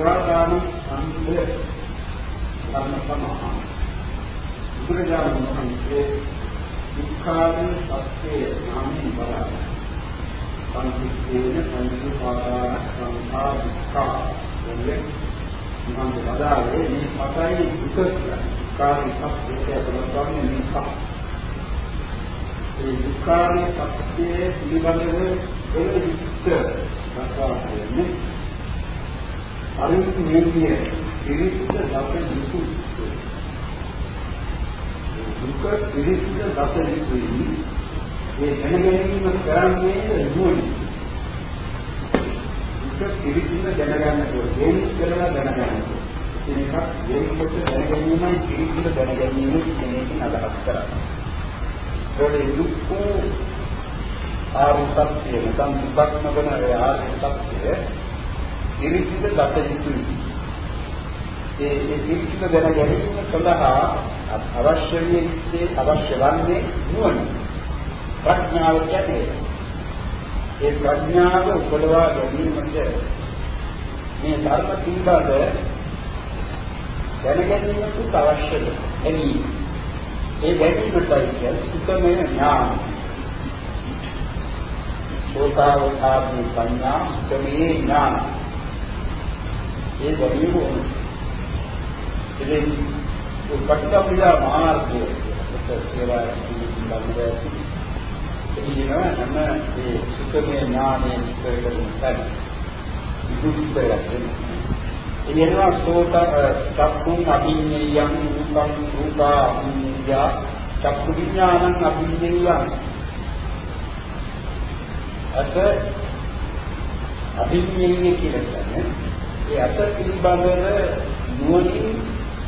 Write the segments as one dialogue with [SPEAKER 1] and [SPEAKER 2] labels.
[SPEAKER 1] ඒ විපාදාන සම්පේ ධර්ම සමහා. බුදුරජාණන් වහන්සේ දුක්ඛාදී සත්‍ය නාමයෙන් බලනවා. සංසිද්ධේන සංසුපාදාන සංඛා දුක්ඛා කියන්නේ මම බදාවේ මේ පතයි දුක කාර්ය සත්‍යය බලන්නේ මේ පහ. ඒ දුක්ඛාදී සත්‍යයේ පිළිබඳව එළදිච්ච දක්වාන්නේ අරිත් මේකේ පිරිසිදු දවසේ දුක දුක පිරිසිදු දවසේ දුක ඒ දැනගැනීම කරන්නේ නුවණ. ඒක පිළිසිඳ දැනගන්න ඕනේ. ඒක කරලා දැනගන්න ඕනේ. ඒක වේගකොට දැනගැනීමයි පිළිසිඳ දැනගැනීම කියන එකෙන් අදහස් කරන්නේ. ඒකේ දුක්ඛ ආර්ය සත්‍ය නැත්නම් දුක්ඛ නොවන ඒ ආර්ය සත්‍ය පිළිසිඳ දත යුතුයි. ඒ ඒ පිළිසිඳ දැනගැනීම සඳහා අවශ්‍ය වී අවශ්‍ය වන්නේ නුවණ. ප්‍රඥාව කියන්නේ ඒ ප්‍රඥාව උපදවා ගැනීමට මේ ධර්ම පිළිබඳ දැනගැනීමට අවශ්‍යද එනි ඒ දැනීමටයි කියන්නේ සුතමය ඥාන සෝතාවතාපි පඤ්ඤා සුතමේ ඥාන ඒ දැනීම ඕනේ ඉතින් උපට්ඨපියා මාර්ගය ඒවා පිළිබඳව කියනවා හැම මේ සුඛමය ඥානයේ ඉස්සරකට මුතයි. දුක්ඛය. එනවා සෝත චක්කුං අභිඤ්ඤයං රූපං රූපා අභිඤ්ඤය චක්කු විඥානං අභිඤ්ඤයං අත අභිඤ්ඤය කියලා කියන්නේ ඒ අත පිළිබඳව නුවණින්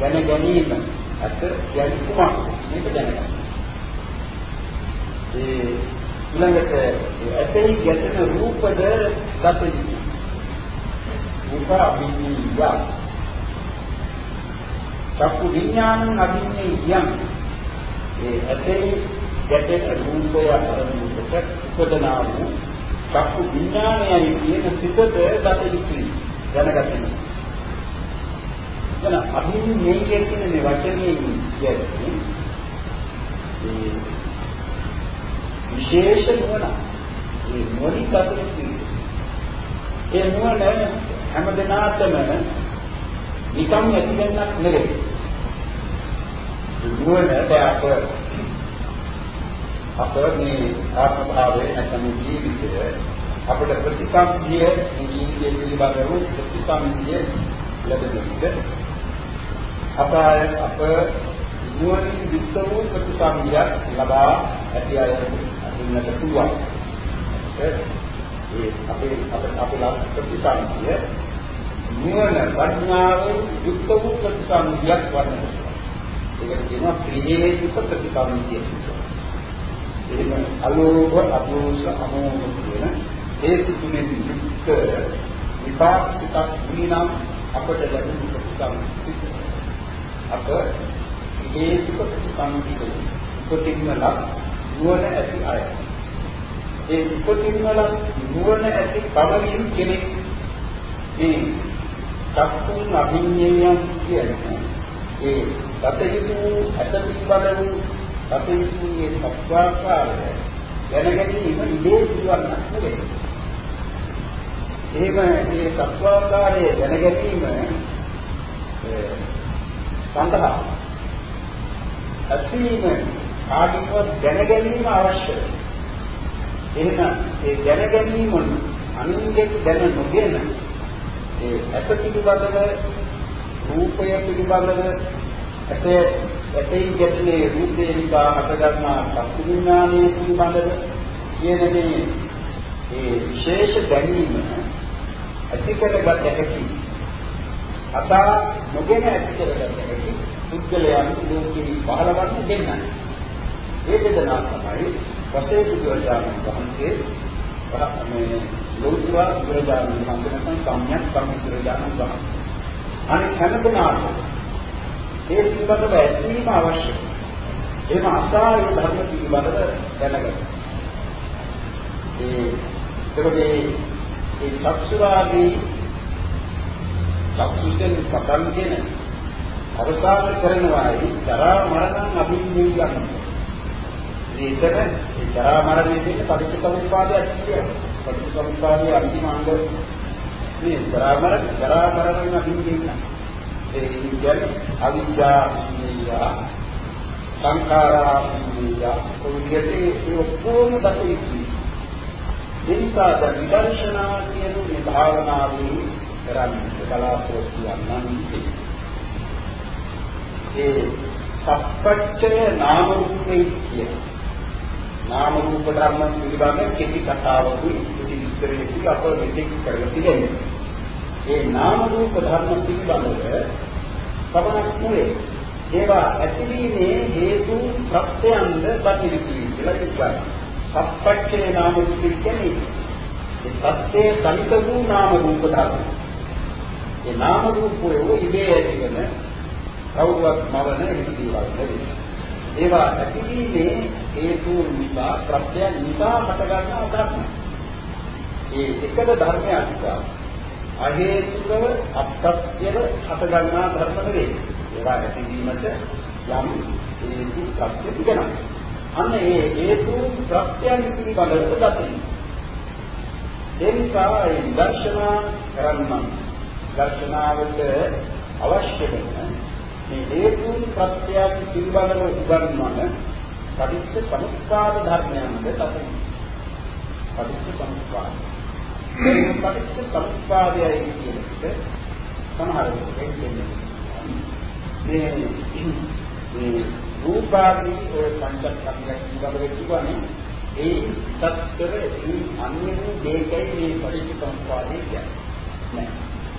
[SPEAKER 1] දැන ගැනීම අත යටි කුමක් මේක දැනගන්න. ඒ ඊළඟට ඇතෙහි ගැටෙන රූපද දතයි. රූප අභිඤ්ඤය. චක්කු විඥානං අභිඤ්ඤයං. ඒ ඇතෙහි ගැටෙන රූපය අරමුණට උපදනා වූ චක්කු විඥානයයි කියන සිතද දතයි. දැනගන්න. එන අභිඤ්ඤය කියන මේ වචනේ කියන්නේ විශේෂ නුවණ. මේ නුවණින් කටයුතු කිරීම. ඒ නුවණ හැමදෙනාටම නිකම් ඇතිවෙන්නක් නෙවෙයි. නුවණ දැක අප මේ ආත්ම භාවයේ නැත්නම් ජීවිතය අපිට ප්‍රතිසම්පිය ජීවිතය පිළිබඳව ප්‍රතිසම්පිය ලැබෙන්නේ අප අප නුවණින් යුක්ත වූ ප්‍රතිසම්පියක් ලබා ඇති අය ඉන්නට පුළුවන්. ඒ අපේ අපේ ප්‍රතිසංගිය නිවන ප්‍රඥාවෙන් යුක්ත වූ ප්‍රතිසංගියක් වන්නේ. ඒකට කියනවා ත්‍රිහේතුක ප්‍රතිසංගිය කියලා. එහෙම අලෝභ අදෝෂ අමෝහ කියන හේතු තුනෙන් යුක්ත විපාක පිටක් විනම් අපට ලැබෙන ප්‍රතිසංගිය. අප හේතුක ප්‍රතිසංගිය උපතින්ම ලක් නුවණ ඇති අය. ඒ උපතින් වල නුවණ ඇති කවරින් කෙනෙක් මේ චක්කුන් අභිඤ්ඤයයන් කියන්නේ ඒ ගතයුතු ඇත පිළිබඳ ගතයුතු මේ සත්‍වාකාරය දැනගැනීම ඉදේ සිදුවන්නක් නෙවෙයි. එහෙම මේ සත්‍වාකාරය දැනගැනීම සඳහා අසීම කාටිකව දැනගැනීම අවශ්‍යයි. එහෙනම් ඒ දැනගැනීම අනින්ගෙක් දැන නොගෙන ඒ ඇත පිළිබඳව රූපය පිළිබඳව ඇත ඇතේ ගැටේ රූපේ නිසා හටගන්නා සත්‍ය විඥානයේ පිළිබඳව කියන මේ ඒ විශේෂ දැනීම ඇති කරගත හැකි අතා නොගෙන ඇති කරගත හැකි පුද්ගලයන් ලෝකෙහි පහළවන්න දෙන්නයි ඒ දෙදෙනා තමයි පසේ බුදුරජාණන් වහන්සේ මේ ලෝතුරා බුදුරජාණන් වහන්සේ නැත්නම් සම්‍යක් සම්බුදුරජාණන් වහන්සේ. අනිත් හැම දෙනාම ඒ පිළිබඳව ඇසීම අවශ්‍යයි. එහෙම අසාරි ධර්ම පිළිබඳව දැනගන්න. ඒ ඒකේ ඒ චක්ෂුරාදී චක්ෂුයෙන් පටන්ගෙන අවසාන කරනවායි ජරා මරණ අභිඥය ගන්න. ඒකද ඒ ජරා මරණය කියන්නේ පටිච්චසමුප්පාදයක් කියන්නේ. පටිච්චසමුප්පාදයේ අන්තිම අංග මේ ජරා මරණ ජරා මරණ අභිඥය ඒ කියන්නේ අවිද්‍යා විඤ්ඤා සංඛාරා විඤ්ඤා ඔය විදිහට ඒ ඔක්කොම දකින්න. එනිසා දැන් විදර්ශනා කියන මේ භාවනාවේ කරන්නේ බලාපොරොත්තු වන්නන්නේ ඒ සප්පච්චය නාම රූපේ කියන නාම රූප ධර්ම පිළිබඳ කෙටි කතාවකුයි කෙටි විස්තරයකුයි අප මෙතෙක් කරලා තියෙන්නේ. ඒ නාම රූප ධර්ම පිළිබඳව පමණක් නෙවෙයි ඒවා ඇතිවීමේ හේතු ප්‍රත්‍යංග බතිරිති කියලා කියනවා. සප්පච්චේ නාම රූප කියන්නේ ඒ සත්‍යයේ සමිත වූ නාම රූප ධර්ම. ඒ නාම රූපය ඉබේ ඇතිවෙන කවුරුවත් මවන හිතිවල් නෙවෙයි. ඒවා ඇතිවීමේ හේතු නිසා ප්‍රත්‍ය නිසා හටගන්නා ධර්ම. ඒ එකද ධර්මයක් නිසා අහේතුකව අප්‍රත්‍යව හටගන්නා ධර්ම නෙවෙයි. ඒවා ඇතිවීමට යම් හේතු ප්‍රත්‍ය තිබෙනවා. අන්න ඒ හේතු ප්‍රත්‍යයන් පිළිබඳව දකින්න. ඒ නිසා ඒ දර්ශනා කරන්න දර්ශනාවට අවශ්‍ය වෙන මේ හේතු ප්‍රත්‍යයන් පිළිබඳව උගන්වන පටිච්ච සමුප්පාද ධර්මයන්ද තමයි. පටිච්ච සමුප්පාද. මේ පටිච්ච සමුප්පාදයයි කියන එක සමහර වෙලාවට කියන්නේ මේ මේ රූපාදී ඔය පංචස්කන්ධයක් පිළිබඳව කියවනේ ඒ සත්‍යර ඒ අන්‍ය වූ දෙකයි මේ පටිච්ච සමුප්පාදය කියන්නේ.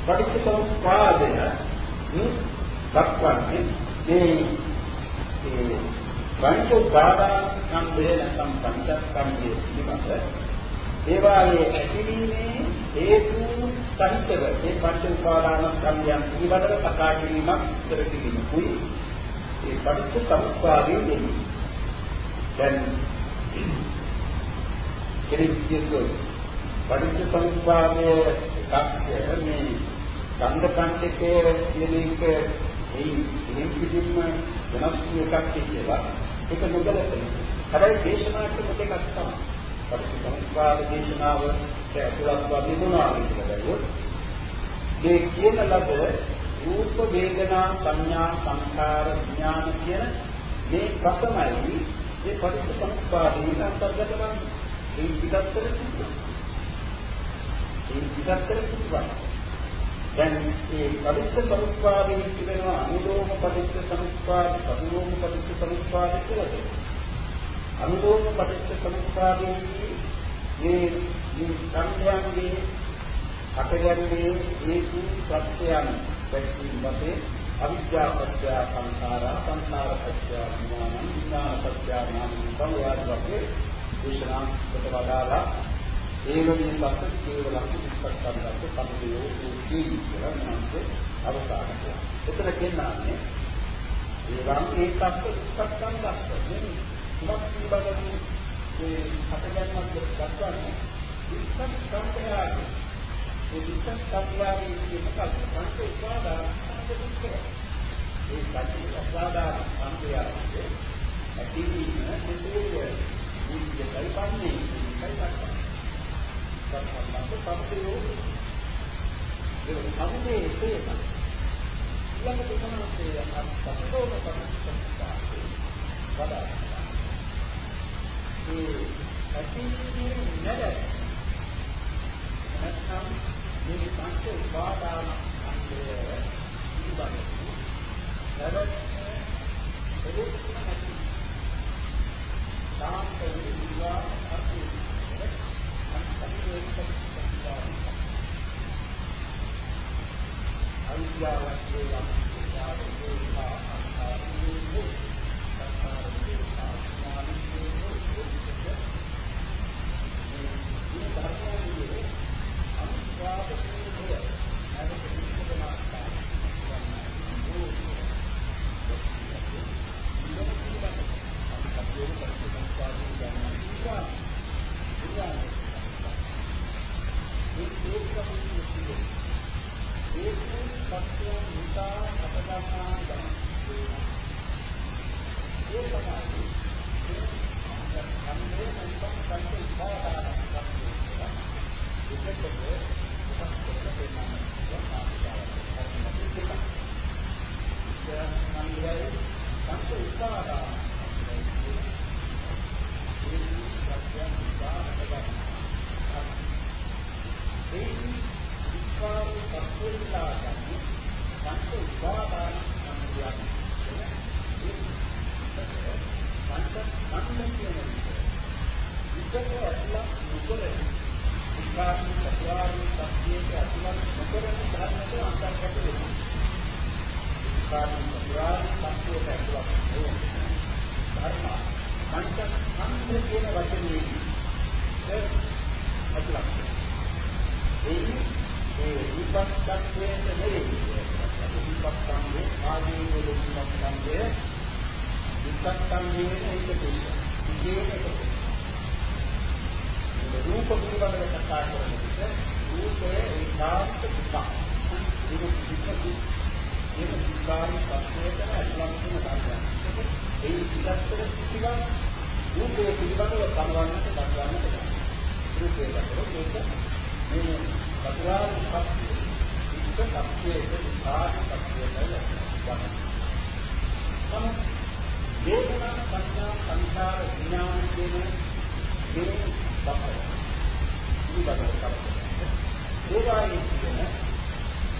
[SPEAKER 1] පටිච්ච සමුප්පාදය දක්වන්නේ මේ ඒ පංච උපාදාන සම්බේ නැත්නම් පංචස්කන්ධය පිළිබඳ ඒවායේ ඇතිවීමේ හේතු සහිතව මේ පංච උපාදාන සම්යම් පිළිබඳව කතා කිරීමක් ඉතර කිරීමකුයි ඒ පටිච්ච සමුප්පාදයේ දෙන්නේ. දැන් කෙනෙක් කියතෝ පටිච්ච සමුප්පාදයේ එකක් මේ ඡන්ද පංචකයේ කියන එක ඒ ඉතින් පිටින්ම වෙනස් එකක් කියලා ඒක නොගැලපෙන. හැබැයි දේශනාවට මෙතෙක් තමයි. පරිසංස්කාර දේශනාව ඇතුළත් වගේ මොනවා කියලා බැලුවොත් මේ කියන ලබ රූප වේදනා සංඥා සංකාර විඥාන කියන මේ ප්‍රථමයි මේ පරිසංස්කාරයේ අන්තර්ගත වන්නේ. ඒ පිටත්තර සිද්ධ. ඒ පිටත්තර සිද්ධ. දැන් මේ පටිච්ච සමුප්පාදයේ තිබෙනවා අනුලෝම පටිච්ච සමුප්පාද, පටිලෝම පටිච්ච සමුප්පාද කියලා දෙනවා. අනුලෝම පටිච්ච සමුප්පාදයේ මේ මේ සංඥාන්ගේ අපගන්නේ හේතු ප්‍රත්‍යයන් දැක්වීම වශයෙන් අවිද්‍යා පත්‍ය සංඛාරා සංඛාර පත්‍ය විඥාන විඥාන පත්‍ය නාම සංවාද වගේ දේශනා කොට වදාලා ඒවමින් පස්සේ කේවලම් ඉස්සක්කන්දත් සම්පූර්ණ උති කියලා මනස අවසාන කරනවා. එතන කියන්නේ ඒවම් ඒකත් ඉස්සක්කන්දත් නෙමෙයි. සුමක් පිළිබඳව මේ හතගන්නක් දක්වන්නේ ඉස්සක්කන්දයාගේ ඒ ඉස්සක්කන්දයාගේ කියන මොකක්ද? පංච උපාදාන සම්පූර්ණ ඒ පංච උපාදාන සම්පූර්ණයේ ඇතිවීම මෙතේ නිත්‍යයි පන්නේ ඒකයි දක්වන්නේ. සම්බන්ධ සත්‍යෝ ඒ සමුදේ තේම ඊළඟට තමයි අත්පතෝම පරිස්සම්පාදේ වඩා ඒ ඇතිනේ නැද නැත්නම් මේ පංච උපාදාන අන්තය ඉබඳ නැවත එදෙස් නැති සාන්ත විවා අර්ථය අවිද්‍යාවත් වේවා රූපය පිළිබඳව සමවන්නට දක්වන්නට බැහැ. රූපය දක්වන ඒක මේ චතුරාර්ය සත්‍ය ඉස්ස සත්‍යයේ විපාක සත්‍යයට යනවා. නමුත් වේදනා සංඥා සංඛාර විඥාන කියන මේ බක්කය. ඉනිබදව කරන්නේ. ඒවායේ කියන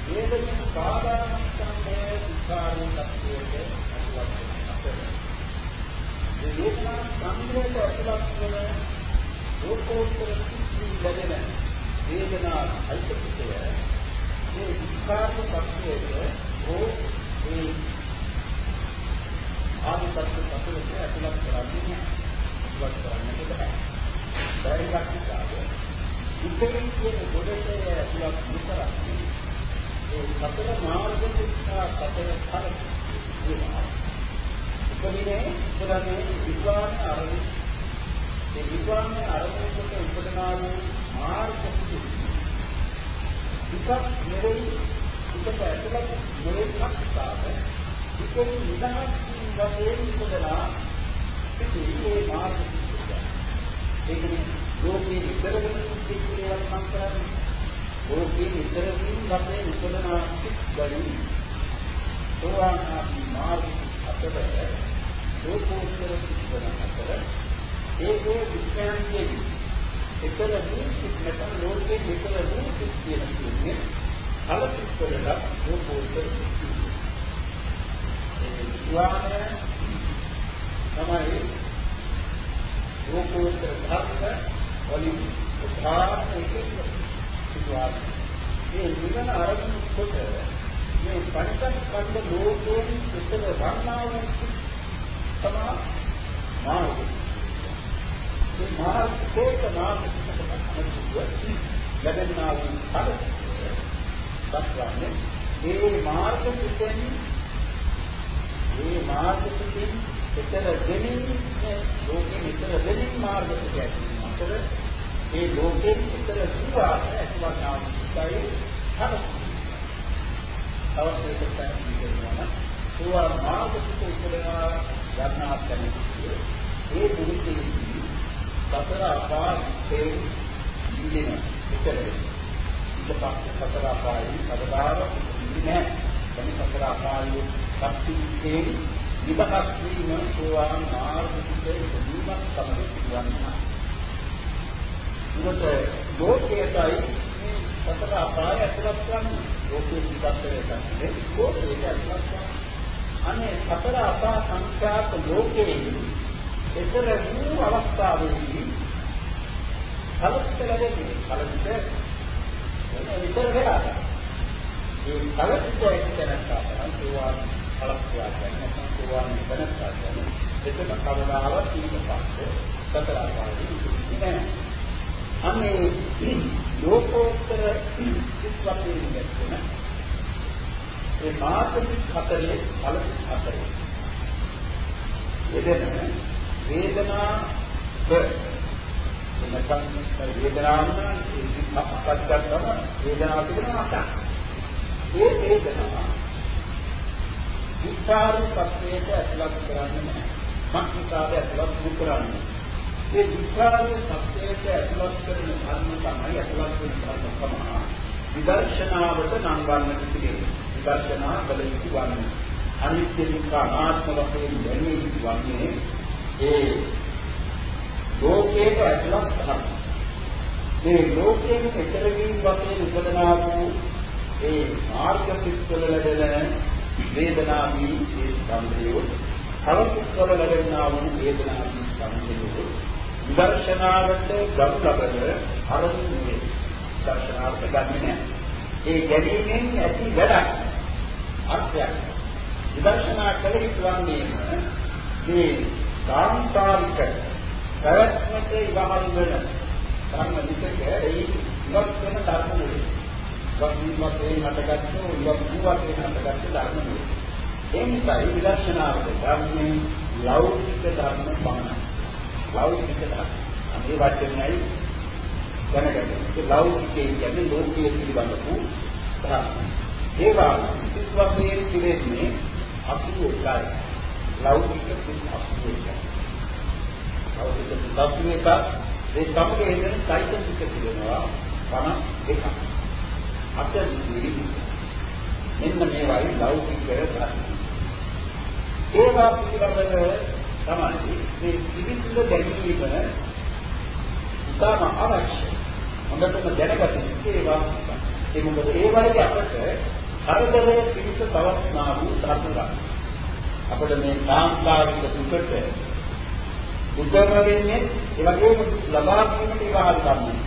[SPEAKER 1] වේදනා සාධාරණ විකාරී සත්‍යයේ අනුලක් වෙනවා. මේ වේදනා සංග්‍රහයට අනුලක් වෙන ලෝකෝත්තර සිද්ධි ලැබෙන වේදනා අයිතිකය මේ විස්කාර පක්ෂයේ හෝ මේ ආනිපත්ත පතුලේ ඇතුළත් කරන්නේ ඉවත් කරන්නට බෑ. බැරිවක් නිසා ඉතින් කියන ගොඩේ ඇතුළත් විතරක් ඒ සතර මාර්ග ශික්ෂා සතර ඵල කියනවා. උපදිනේ උපදන්නේ විද්වාන අරමුණ ඒ විද්වාන අරමුණ කොට උපදනා වූ මාර්ග දුක නෙවෙයි දුකට ඇතුළත් නෙවෙයි අක්ෂාව දුකෙන් නිදහස් වශයෙන් ඉපදලා ඉතින් මේ මාර්ග දුක ඒකනේ ලෝකේ විතර වෙන සිද්ධියක් මම කරන්නේ. ලෝකේ විතර වීම වශයෙන් ඉපදනා සිද්ධි සෝවාන් ආදී මාර්ග අතර ලෝකෝත්තර සිද්ධි අතර ඒකේ විඥානයේ එකල වූ නැත්නම් ලෝකයේ එකල වූ කියන කියන්නේ කලකිට වලට රූපෝත්තර සිද්ධිය. ඒ විවාහය තමයි රූපෝත්තර ධර්ම වලින් උදාහරණ එකක් විවාහ. මේ නිවන ආරම්භ කොට මේ පංචස්කන්ධ ලෝකයෙන් උත්තර වර්ණාව තමයි මාර්ගය. මේ මාර්ග කෝක මාර්ගයකට ලැබෙනා වූ ඵල දක්වන්නේ මේ මාර්ග පිටෙන් මේ මාර්ග පිටෙන් එතර දෙමින් ලෝකෙ විතර දෙමින් මාර්ග පිටයක් අතර මේ ලෝකෙ විතර සුවා ඇතිවන්නා වූ සිතයි ඵල තවත් එකක් තමයි කියනවා සුවා මාර්ග පිට උපදවා ගන්නා කෙනෙක් ඒ දුරිතේදී සතර අපායේ ඉන්නේ නැහැ. ඊට පස්සේ සතර අපායේ කවදාව ඉන්නේ නැහැ. එනි සතර අපායේ ශක්තියේ විදහස් වීම සෝවාන් මාර්ගිකේ ඉදීමක් තමයි කියන්නේ. ඊට ලෝකයේයි මේ සතර අපාය ඇතුළත් වන්නේ ලෝකයේ විදස්තරය තමයි ලෝකයේ ඇතුළත් වන්නේ. අනේ සතර අපා සංඛ්‍යාත ලෝකයේ එතර වූ අවස්ථාවේදී කලකට ලැබෙන්නේ කලකට වෙන විතර වෙලා ඒ කලකට එක්කනක් තමයි සෝවාන් කලක්ෂයා කියන්නේ සෝවාන් වෙනස් කරන්නේ එතන කවදාවත් ඊට පස්සේ සතර ආකාරයෙන් ඉන්නේ අන්නේ ලෝකෝත්තර සිත්වත්යෙන් දැක්කම ඒ මාර්ගික හතරේ ඵල හතරේ යෙදෙන වේදනාව නැත්නම් වේදනාව නම් අපත් ගන්නම වේදනාව තිබෙනවා අතක්. ඒ වේදනාව විචාර සත්‍යයට ඇතුළත් කරන්නේ නැහැ. මක්නිකාද ඇතුළත් කරන්නේ. ඒ විචාරයේ සත්‍යයට ඇතුළත් කරන ධර්ම තමයි ඇතුළත් වෙන ධර්ම තමයි. විදර්ශනාවට නම් ගන්නට පිළිගන්නේ. විදර්ශනා කළ යුතු වන්නේ. අනිත්‍ය දුක්ඛ අනාත්ම වශයෙන් දැනීම වන්නේ ඒ ලෝකයේ ඇතුළත් ධර්ම. මේ ලෝකයෙන් එතර වීම වශයෙන් උපදනා වූ ඒ මාර්ග පිටවල ලැබෙන වේදනාවී ඒ සම්ප්‍රයෝග තවකුත්වල ලැබෙනා වූ වේදනාවී සම්ප්‍රයෝග විදර්ශනාවට ගනු ලබන අරමුණු නෙවේ. දර්ශනාවට ගන්නේ නැහැ. ඒ ගැනීමෙන් ඇති වැඩක් අර්ථයක්. විදර්ශනා කළ යුතුවන්නේ මේ සාංකාරික ප්‍රයත්නට ඉවහල් වෙන ධර්ම විචක ඒ ඉවත් වෙන ධර්ම නෙවේ. වස්තුවත් ඒ හටගත්තු ඉවත් වූවත් ඒ හටගත්තු ධර්ම නෙවේ. ඒ නිසා විදර්ශනාවට ධර්මයේ ලෞකික ධර්ම පමණයි. ලෞකික ධර්ම. මේ වචනයයි දැනගන්න. ඒ ලෞකිකයේ කියන්නේ ලෝකීය පිළිබඳ වූ ධර්ම. ඒවා විශ්වාසයේ පිළිෙන්නේ අපිට එකයි. ලෞකික පිළිබඳ ලෞකික පිළිබඳ ඒ සමග එන සයිතසික කියනවා 51ක්. අත්‍යවශ්‍යයි. මෙන්න මේවායි ලෞකික ධර්ම. ඒවා පිළිබඳව තමයි මේ පිළිතුර දැනීම ඉතාම අවශ්‍යයි. හොඳටම දැනගත යුතු ඒවා. ඒ මොකද ඒ වගේ අපට කරදරයේ පිළිස තවස්නා වූ ධර්මයක්. අපිට මේ කාන්තාවික දුකට දුකම වෙන්නේ ඒ වගේම ලබා ගැනීමට ඉවහල් ගන්න.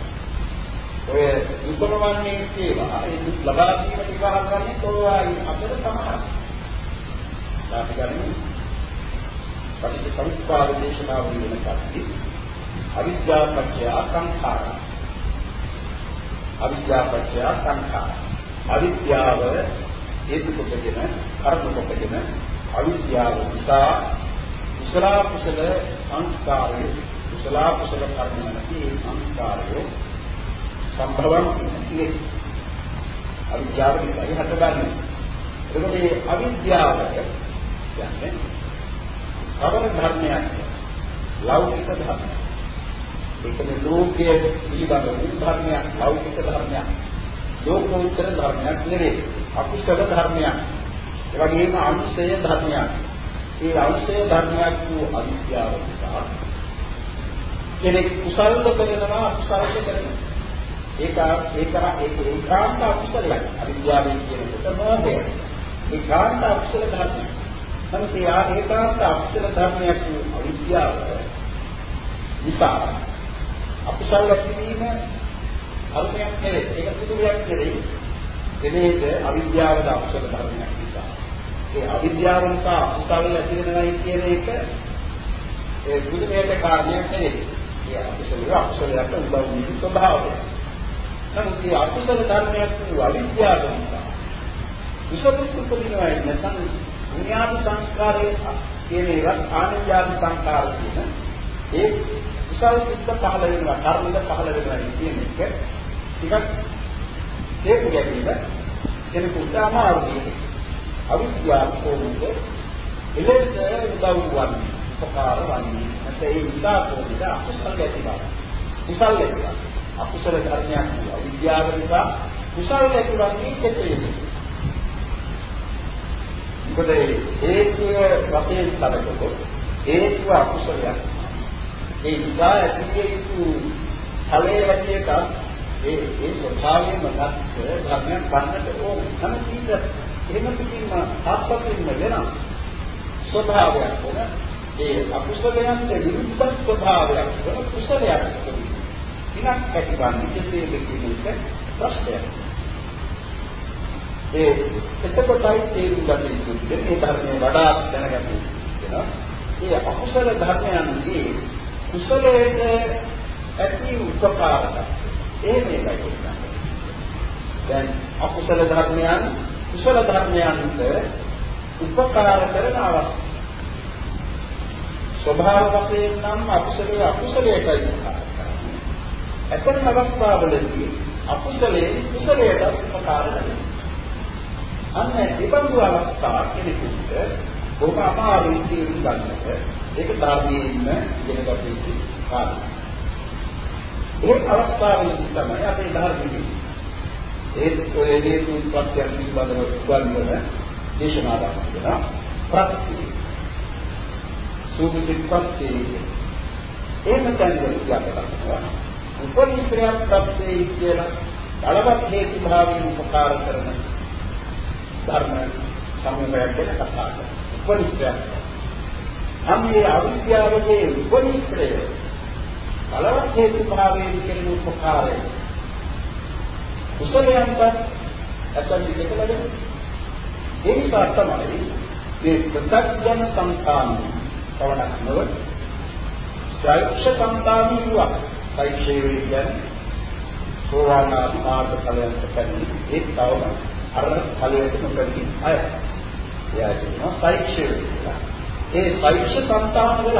[SPEAKER 1] ඔය දුකම වන්නේ ඒවා ඒ දුක් ලබා ගැනීමට ඉවහල් ගන්නේ තෝරායි අපිට සමහරක්. අපි ගන්නේ පටිච්චසමුප්පාද දේශනාව වෙන කප්පි අවිද්‍යාව පත්‍ය සංඛාර අවිද්‍යාව පත්‍ය සංඛාර අවිද්‍යාව හේතු කොටගෙන කර්ම කොටගෙන අවිද්‍යාව නිසා කුසල කුසල සංස්කාරය කුසල කුසල කර්ම නැති සංස්කාරය සම්භවම් කියන්නේ අවිද්‍යාව නිසායි හටගන්නේ. එතකොට මේ අවිද්‍යාව කියන්නේ කවර ධර්මයක් ලෞකික ධර්මයක්. ඒකනේ ලෝකයේ පිළිබඳ වූ ධර්මයක් ලෞකික ධර්මයක්. ලෝකෝත්තර ධර්මයක් නෙවෙයි අකුසල ධර්මයක්. ඒ වගේම අනුසය ධර්මයක්. ඒ අනුසය ධර්මයක් වූ අවිද්‍යාව නිසා කෙනෙක් කුසල්ද කරනවා අකුසල්ද කරනවා. ඒක ඒක ඒක ඒකාන්ත අකුසලයක්. අවිද්‍යාවෙන් කියනකොට මොහොතේ ඒකාන්ත අකුසල ධර්මයක්. නමුත් ඒ ඒකාන්ත අකුසල ධර්මයක් වූ අවිද්‍යාව නිසා අකුසල ඇතිවීම අරුමයක් නෙවෙයි. ඒක සුදුයක් නෙවෙයි. එනේද අවිද්‍යාවද අකුසල ධර්මයක් නිසා. ඒ අවිද්‍යාව නිසා අකුසල ඇති වෙනවයි කියන එක ඒ සුදුමයට කාරණයක් නෙවෙයි. ඒ අකුසල අකුසලයට උදව් වෙන ස්වභාවය. නමුත් මේ අකුසල ධර්මයක් වූ අවිද්‍යාව නිසා විසපුත් උපදිනවා නැත්නම් විඥාන සංස්කාරයේ කියන ඒවා ආනන්‍යාන සංස්කාර කියන ඒ කුසල සිත් පහළ වෙනවා කර්මද පහළ වෙනවා කියන එක ටිකක් තේරුම් ගැනීම කෙනෙකුට අමාරුයි. අවිද්‍යාව කොහොමද? එලෙස උදව් වන්නේ, උපකාර වන්නේ. නැත්නම් ඒ විදා කොහොමද අකුසල ඇති බව. කුසල ඇති බව. අකුසල ධර්මයක් අවිද්‍යාව නිසා කුසල ඇති වන්නේ කෙසේද? මොකද හේතුව වශයෙන් බලනකොට හේතුව අකුසලයක්. ඒ විදා ඇතිවිය යුතු ඵලයේ හැටියට ඒ ඒ ස්වභාවයෙන්ම ගන්න ධර්මයක් ගන්නට ඕන. නමුත් ඊට එහෙම පිටින්ම ආත්පතින්ම වෙන ස්වභාවයක් වන ඒ අකුසලයන්ට විරුද්ධ ස්වභාවයක් වන කුසලයක් තිනක් ඇතිවන්නේ කෙසේද කියන එක ප්‍රශ්නයක්. ඒ එතකොටයි තේරුම් ගන්න යුතුයි. මේ ධර්මයේ වඩා දැනගන්න වෙනවා. ඒ අකුසල ධර්මයන්ගේ කුසලයේ ඇති උපකාරක. ඒ මේකයි කියන්නේ. දැන් අකුසල ධර්මයන් කුසල ධර්මයන්ට උපකාර කරන අවස්ථා. ස්වභාව වශයෙන් නම් අකුසලයේ අකුසලයටයි උපකාර කරන්නේ. එතන අවස්ථාවලදී අකුසලයේ කුසලයට උපකාර කරනවා. අන්න ඉබඳු අවස්ථා කෙනෙකුට බොහොම අමාරුයි තේරුම් ගන්නට. ඒක ධර්මයේ ඉන්න ඉගෙනගත යුතු කාරණා. ඒ අවස්ථාවේදී තමයි අපේ ධර්මයේ ඒ ඔය හේතු ප්‍රත්‍යයන් පිළිබඳව උගන්වන දේශනාවක් කරනවා. ප්‍රත්‍ය. සූපිත ප්‍රත්‍ය. එහෙම දැනගන්න යනවා. උපනිශ්‍රයක් ප්‍රත්‍යය කියලා බලවත් හේතු භාවයෙන් උපකාර කරන ධර්ම සමූහයක් ගැන කතා කරනවා. උපනිශ්‍රයක්. අම්මේ අවිද්‍යාවේ උපනිශ්‍රය බලවත් හේතු භාවයෙන් කෙරෙන උපකාරය. කුසලයන්ට ඇතන් විදක ලැබෙනවා. ඒ නිසා තමයි මේ ප්‍රත්‍යඥ සංකාම පවණක් නොව ශ්‍රෛක්ෂ සංකාමී වූ පෛක්ෂේ කියන්නේ සෝවාන් ආත්මාර්ථ ඵලයන්ට පැමිණි ඒ තවම අර ඵලයට නොපැමිණි අය. එයා කියනවා පෛක්ෂේ කියලා. ඒ පෛක්ෂ සංතාන වල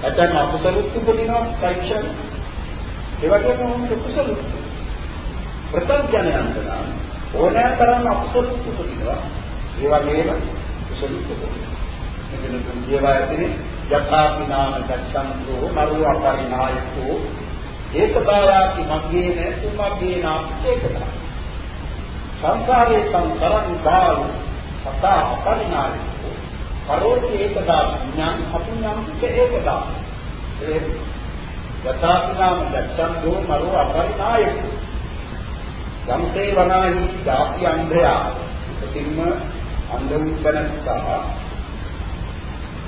[SPEAKER 1] ඇතැම් අකුසලුත් උපදිනවා පෛක්ෂ. ඒ වගේම උන්ට කුසලුත්. ප්‍රත්‍යඥයන්ට නම් ඕනෑ තරම් අකුසලුත් උපදිනවා. ඒ වගේම කුසලුත් උපදිනවා. මෙතන තුන්දේවා ඇතුලේ යථාපි නාම දත්තන්තෝ මරු අපරිනායකෝ ඒකදායාති මග්ගේන කුමග්ගේන ඒකදා සංසාරේ සංතරං බාල සතා අපරිනායකෝ කරෝති ඒකදා ඥාන අපුඤ්ඤං ඒකදා ඒ යථාපි නාම දත්තන්තෝ මරු අපරිනායකෝ යම්සේ වනාහි දාපි අන්ධයා. ඉතින්ම අන්ධ උත්පන්නතා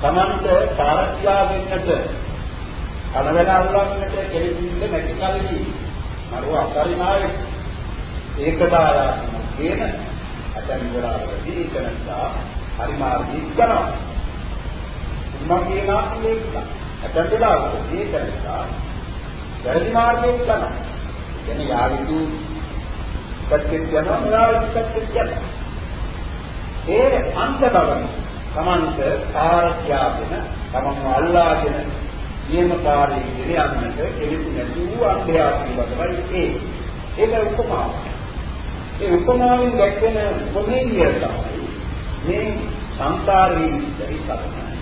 [SPEAKER 1] තමන්ට පාරක්ෂා වෙන්නට කලවැල අල්ලන්නට කෙලෙසින්ද නැති කලදී මරුව අපරිමාය ඒකදාලා කියන අතන් ඉවරවලදී ඒකනසා හරි මාර්ගී කරනවා මම කියනවා මේක අතන් වෙලාවදී ඒකනසා වැරදි මාර්ගයෙන් කරනවා එනේ යාවිතු පැත්තෙන් යනවා මෙයාට පැත්තෙන් යනවා ඒ අන්ත බවනේ තමන්ට ආරක්ෂාගෙන තමන්ව අල්ලාගෙන නියමකාරී ඉදිරියන්නට කෙලෙසු නැති වූ අන්ධයා පිළිබඳවයි ඒ. ඒක උපමාව. ඒ උපමාවෙන් දැක්වෙන උපමේය තමයි මේ සංසාරයේ ඉඳි කරන්නේ.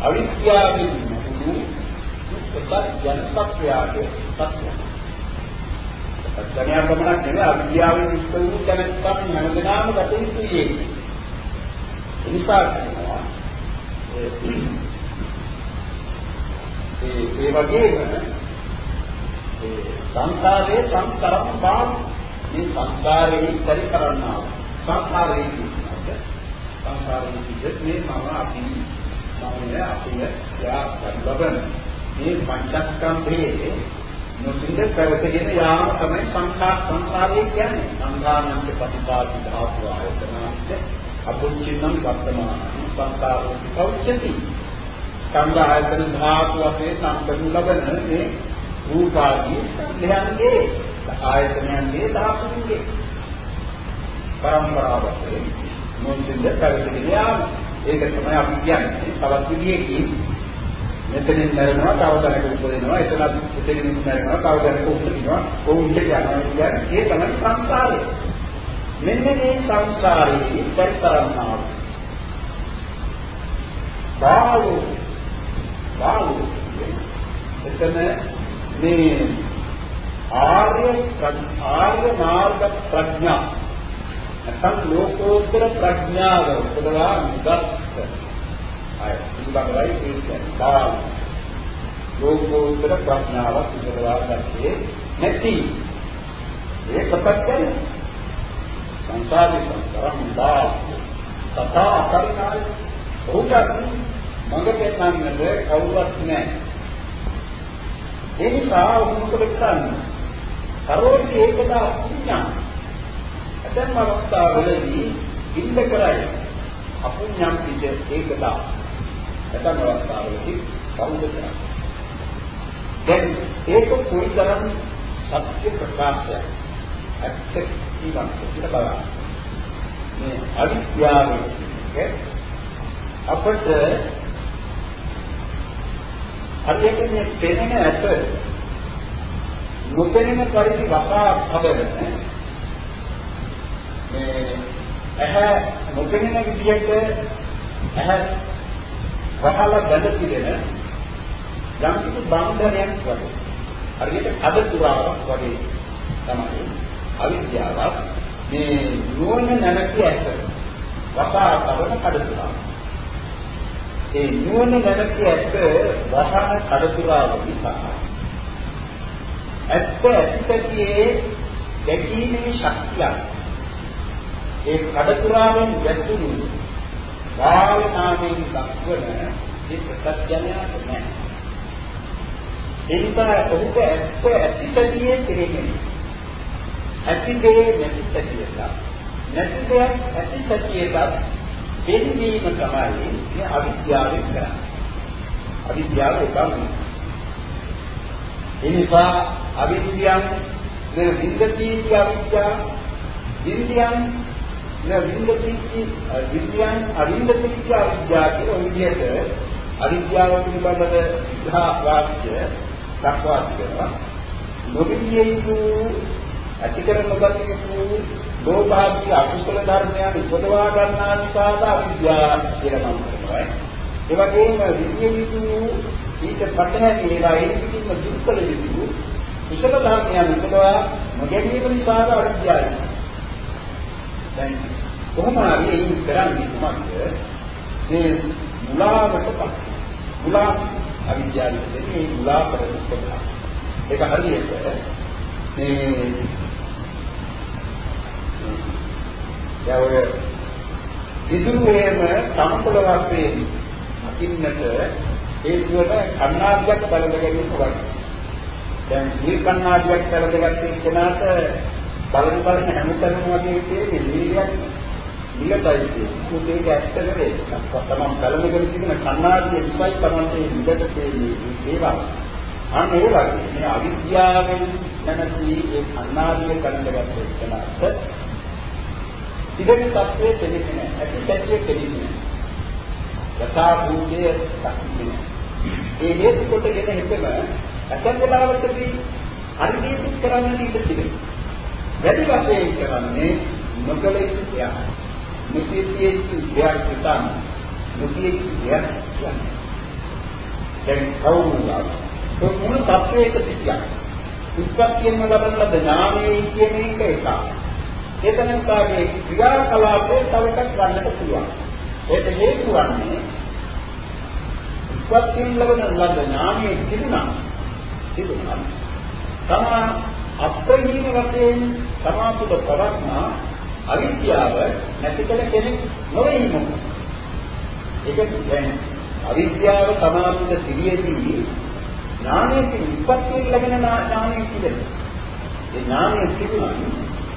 [SPEAKER 1] අවිද්‍යාවෙන් මුළු සත්‍ය ජනපත්‍යාගේ සත්‍යය. සත්‍යඥාන ගමනක් නෙවෙයි අවිද්‍යාවෙන් යුක්ත වූ දැනස්සම් හැමදෙනාම ගත යුතුයි. නිසා කියනවා ඒ ඒ වගේම ඒ සංසාරයේ සංතරම් බාහ මේ සංසාරේ පරි කරන්නා සංසාරේ කියන්නේ සංසාරේ කියන්නේ මම අපි මම අපිය යා ලබන. මේ පංචස්කන්ධයේ නොසින්ද පැවතගෙන යාම තමයි සංඛාර සංසාරය කියන්නේ. සංඛාරන්ත ප්‍රතිපාදි ධාතු ආයතනන්ත අපුච්චින්නම් වර්තමාන සංකාරෝ කෞච්චති සංඝ ආයතන ධාතු වශයෙන් සම්පූර්ණ ලබන මේ රූපාදී සංඛ්‍යයන්ගේ ආයතනයන්ගේ ධාතුන්ගේ. පරම්පරාවට මොන්දින්ද පැවිදි යාම ඒක තමයි අපි කියන්නේ. තවත් විදියකින් මෙතනින් මරනවා තව දැනක උපදිනවා. එතනත් උපදින්න මරනවා තව දැනක උපදිනවා. කොහොමද කියන්නේ ඒ තමයි සංස්කාරය මෙන්න මේ සංසාරයේ පරිතරන්නා බාලු බාලු එතන මේ ආර්ය ආර්ය මාර්ග ප්‍රඥා නැත්නම් ලෝකෝත්තර ප්‍රඥාව උපදවා නිගත් අය ඉබඳවයි කියන්නේ බාලු ලෝකෝත්තර ප්‍රඥාව උපදවා ගත්තේ නැති ඒක පැත්තෙන් සංසාරේ සංසාරම්දා තථා අකරිනාය උකට මඟ පෙන්වන්නද කවුරුවත් නැහැ. ඒ නිසා උමුකද කරන්නේ? කරෝටි ඒකදා පුඤ්ඤා. ඇතැම් අවස්ථාවලදී ඉන්න කරයි අපුඤ්ඤම් පිට ඒකදා. ඇතැම් අවස්ථාවලදී කවුද කරන්නේ? දැන් ඒක කොයිතරම් සත්‍ය ප්‍රකාශයක් ඇත්ත ජීවත් කියලා බලන්න. මේ අවිද්‍යාවේ අපට හරියට මේ පෙනෙන ඇත නොපෙනෙන පරිදි වසා හදන මේ ඇහැ නොපෙනෙන විදිහට ඇහැ වහලා බඳ පිළින යම් කිසි බන්ධනයක් වගේ හරියට අද තුරාවක් වගේ තමයි අවිද්‍යාව මේ නුවණ නැමැති ඇස වසා තවන කඩතුරාව ඒ නුවණ නැමැති ඇස වහන කඩතුරාව නිසා ඇත්ත ඇත්තතියේ දැකීමේ ශක්තියක් ඒ කඩතුරාවෙන් වැටුණු භාවනාවෙන් දක්වන ඒ ප්‍රත්‍යඥයක් නැහැ. ඒ නිසා ඔහුට ඇත්ත ඇතිසතියේ කෙරෙන්නේ. ඇතිදේ නැතිසතියට. නැතිදේ ඇතිසතියට දෙන්නීම තමයි මේ අවිද්‍යාවෙන් කරන්නේ. අවිද්‍යාව එකම. ඒ නිසා අවිද්‍යාව නේ විද්‍යති අවිද්‍යාව විද්‍යාව වින්දති විද්‍යාන් අවින්දති අවිද්‍යාව කියන විදිහට අවිද්‍යාව පිළිබඳව විග්‍රහ වාක්‍ය දක්වා තිබෙනවා. නොවිදියේ යුතු ඇති කර නොගත යුතු ලෝභාදී අකුසල ධර්මයන් උපදවා ගන්නා නිසාද අවිද්‍යාව කියලා නම් කරනවා. ඒ වගේම විදියේ යුතු ඊට පතහැකි ඒවා ඒ පිටින්ම දුක්කල යුතු කුසල ධර්මයන් උපදවා නොගැනීම නිසාද අවිද්‍යාව. දැන් කොහොම හරි එයින් කරන්නේ කුමක්ද? මේ මුලාවටපත්. මුලා අවිද්‍යාව කියන්නේ මේ මුලා කරන කොට. ඒක හරියට මේ යවර විදුරුවේම සම්පල වශයෙන් අකින්නට හේතුවන කන්නාඩියක් බලදගෙන ඉන්නවා. දැන් මේ කන්නාඩියක් බලදගත්තේ කෙනාට බලන බලන හැමතැනම වගේ තියෙන්නේ නීලයක් නිලතයි තියෙන්නේ. ඒක ඇත්ත නෙවෙයි. තමන් බලනකොට තිබෙන කන්නාඩිය විසයි තමන්ට නිලට තියෙන්නේ ඒවා. අන්න ඒ වගේ මේ අවිද්‍යාවෙන් නැති ඒ කන්නාඩිය කඩනගත්ත එකනත් ඉතින් තත්ත්වයේ දෙන්නේ නැහැ. ඇති සත්‍යයේ දෙන්නේ නැහැ. යථා භූතයේ දක්න්නේ. ඒ හේතු කොටගෙන හිතම අසං වෙලාවකදී හරි කරන්න ඉඩ තිබෙනවා. වැඩි වශයෙන් කරන්නේ නොකල යුතු දෙයක්. මෙසියේ යුතු දෙයක් හිතන්න. නොකිය යුතු දෙයක් කියන්න. දැන් කවුරුද? ඒ මුළු තත්වයක සිටියා. උත්පත්තියෙන්ම ලබන ලද ඥානයේ කියන එක එකක්. ඒතනකාගේ ක්‍රියාකලාපේ තව එකක් ගන්නට පුළුවන්. ඒක හේතු වන්නේ උත්පත්තියෙන් ලබන ලද ඥානයේ තිබුණා. තිබුණා. තමා අප්‍රහීන වශයෙන් සමාතුල පවත්නා අවිද්‍යාව නැති කළ කෙනෙක් නොවේ මොකද? ඒක දැන් අවිද්‍යාව සමාතුල සිටියේදී ඥානයේ විපත්තියෙන් ලැබෙන ඥානය කියන්නේ. ඒ ඥානය තිබුණා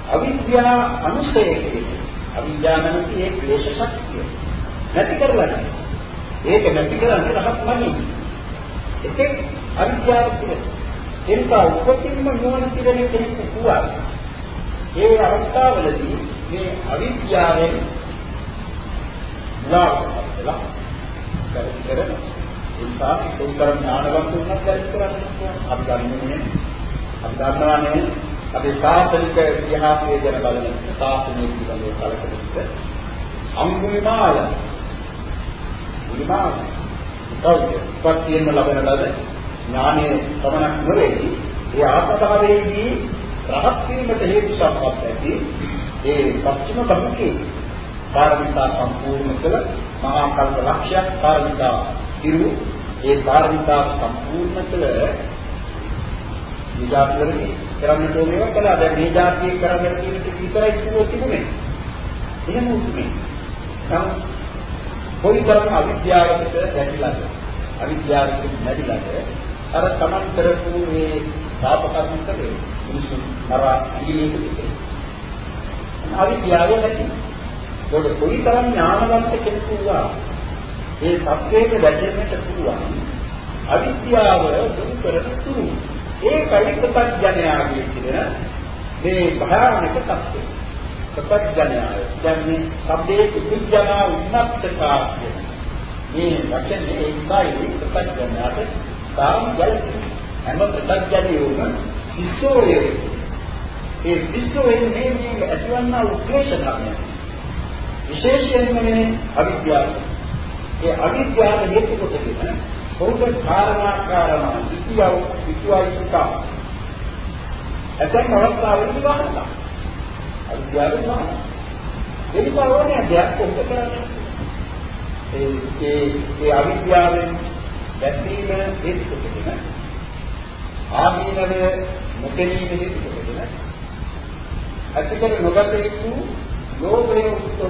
[SPEAKER 1] අවිද්‍යාව අනුසය කියන්නේ. අවිද්‍යාව නැති ඒ ක්ලේශ ශක්තිය. නැති කරලා ඒක නැති කරන්නේ රහත් වන්නේ. ඒකේ අවිද්‍යාව කියන්නේ එනික උපතින්ම නුවණ තිබෙන කෙනෙකු වුණා. ඒ අවස්ථාවලදී මේ අවිද්‍යාවෙන් ලාභලා කරන නිසා උත්තර ඥානවත් වුණත් දැක් කරන්නේ අපි දන්නේ අපි දන්නවානේ අපි සාසනික ඉතිහාසයේ ගැන බලන සාසනීය පිළිබඳව කලකෙක අම්බුමාල මුලිමාල කවුද? පත්තියෙන්ම ලබන ලද ඥානයේ පමණක් නෙවෙයි ඒ ආත්මභාවයේදී රහත් වීමට හේතු සම්පත් ඇති ඒ පස්චිම බහුකේ පාරමිතා සම්පූර්ණ කළ මහා කල්ප ලක්ෂයක් පාරමිතා ඉරු ඒ පාරමිතා සම්පූර්ණ කළ විජාතිවරේ කරන්නට ඕනේ කළා. දැන් මේ જાතිය කරගෙන තියෙන විතරයි කිව්වොත් තිබුණේ. එහෙම උතුනේ නම් කොයිතරම් අවිද්‍යාවකට දැකිලාද අවිද්‍යාවකින් නැතිලාද අර තමන් කරපු මේ පාප කර්ම කරේ. මිනිස්සු මරා ඉංග්‍රීසි දෙකේ. අවිද්‍යාව නැති. ඒකට කොයි තරම් ඥානවන්ත කෙනෙකු වුණා. ඒ සත්‍යයට වැටෙන්නට පුළුවන් අවිද්‍යාව දුරු කරන තුරු. ඒකයි ප්‍රත්‍යඥයාගේ කියන මේ භයානක තත්ත්වය. ප්‍රත්‍යඥයාය කියන්නේ සබ්දේ කුජනා උන්නත්තකා කියන මේ වචනේ ඒකයි ප්‍රත්‍යඥයාට තාම ගැලපෙන හැම ප්‍රත්‍යඥයෝම විශ්වයේ ඒ විශ්වයේ මේ මේ ඇතිවන්නා උක්ලේශ ධර්මය විශේෂයෙන්ම මේ අවිද්‍යාව. ඒ අවිද්‍යාව හේතු කොටගෙන බෞද්ධ කාරණාකාරම ඉතියව ඉතිවයි සුතා. ඇතැම් අවස්ථාවලදී වහනවා. අවිද්‍යාවෙන් වහනවා. ඒක ඕනේ දෙයක් කොහොමද කරන්නේ? ඒ ඒ ඒ අවිද්‍යාවෙන් දැක්වීම හේතු කොටගෙන ආදීනව නොපෙනීම හේතු කොටගෙන ඇතිකර නොගත යුතු ලෝභයේ උත්තරය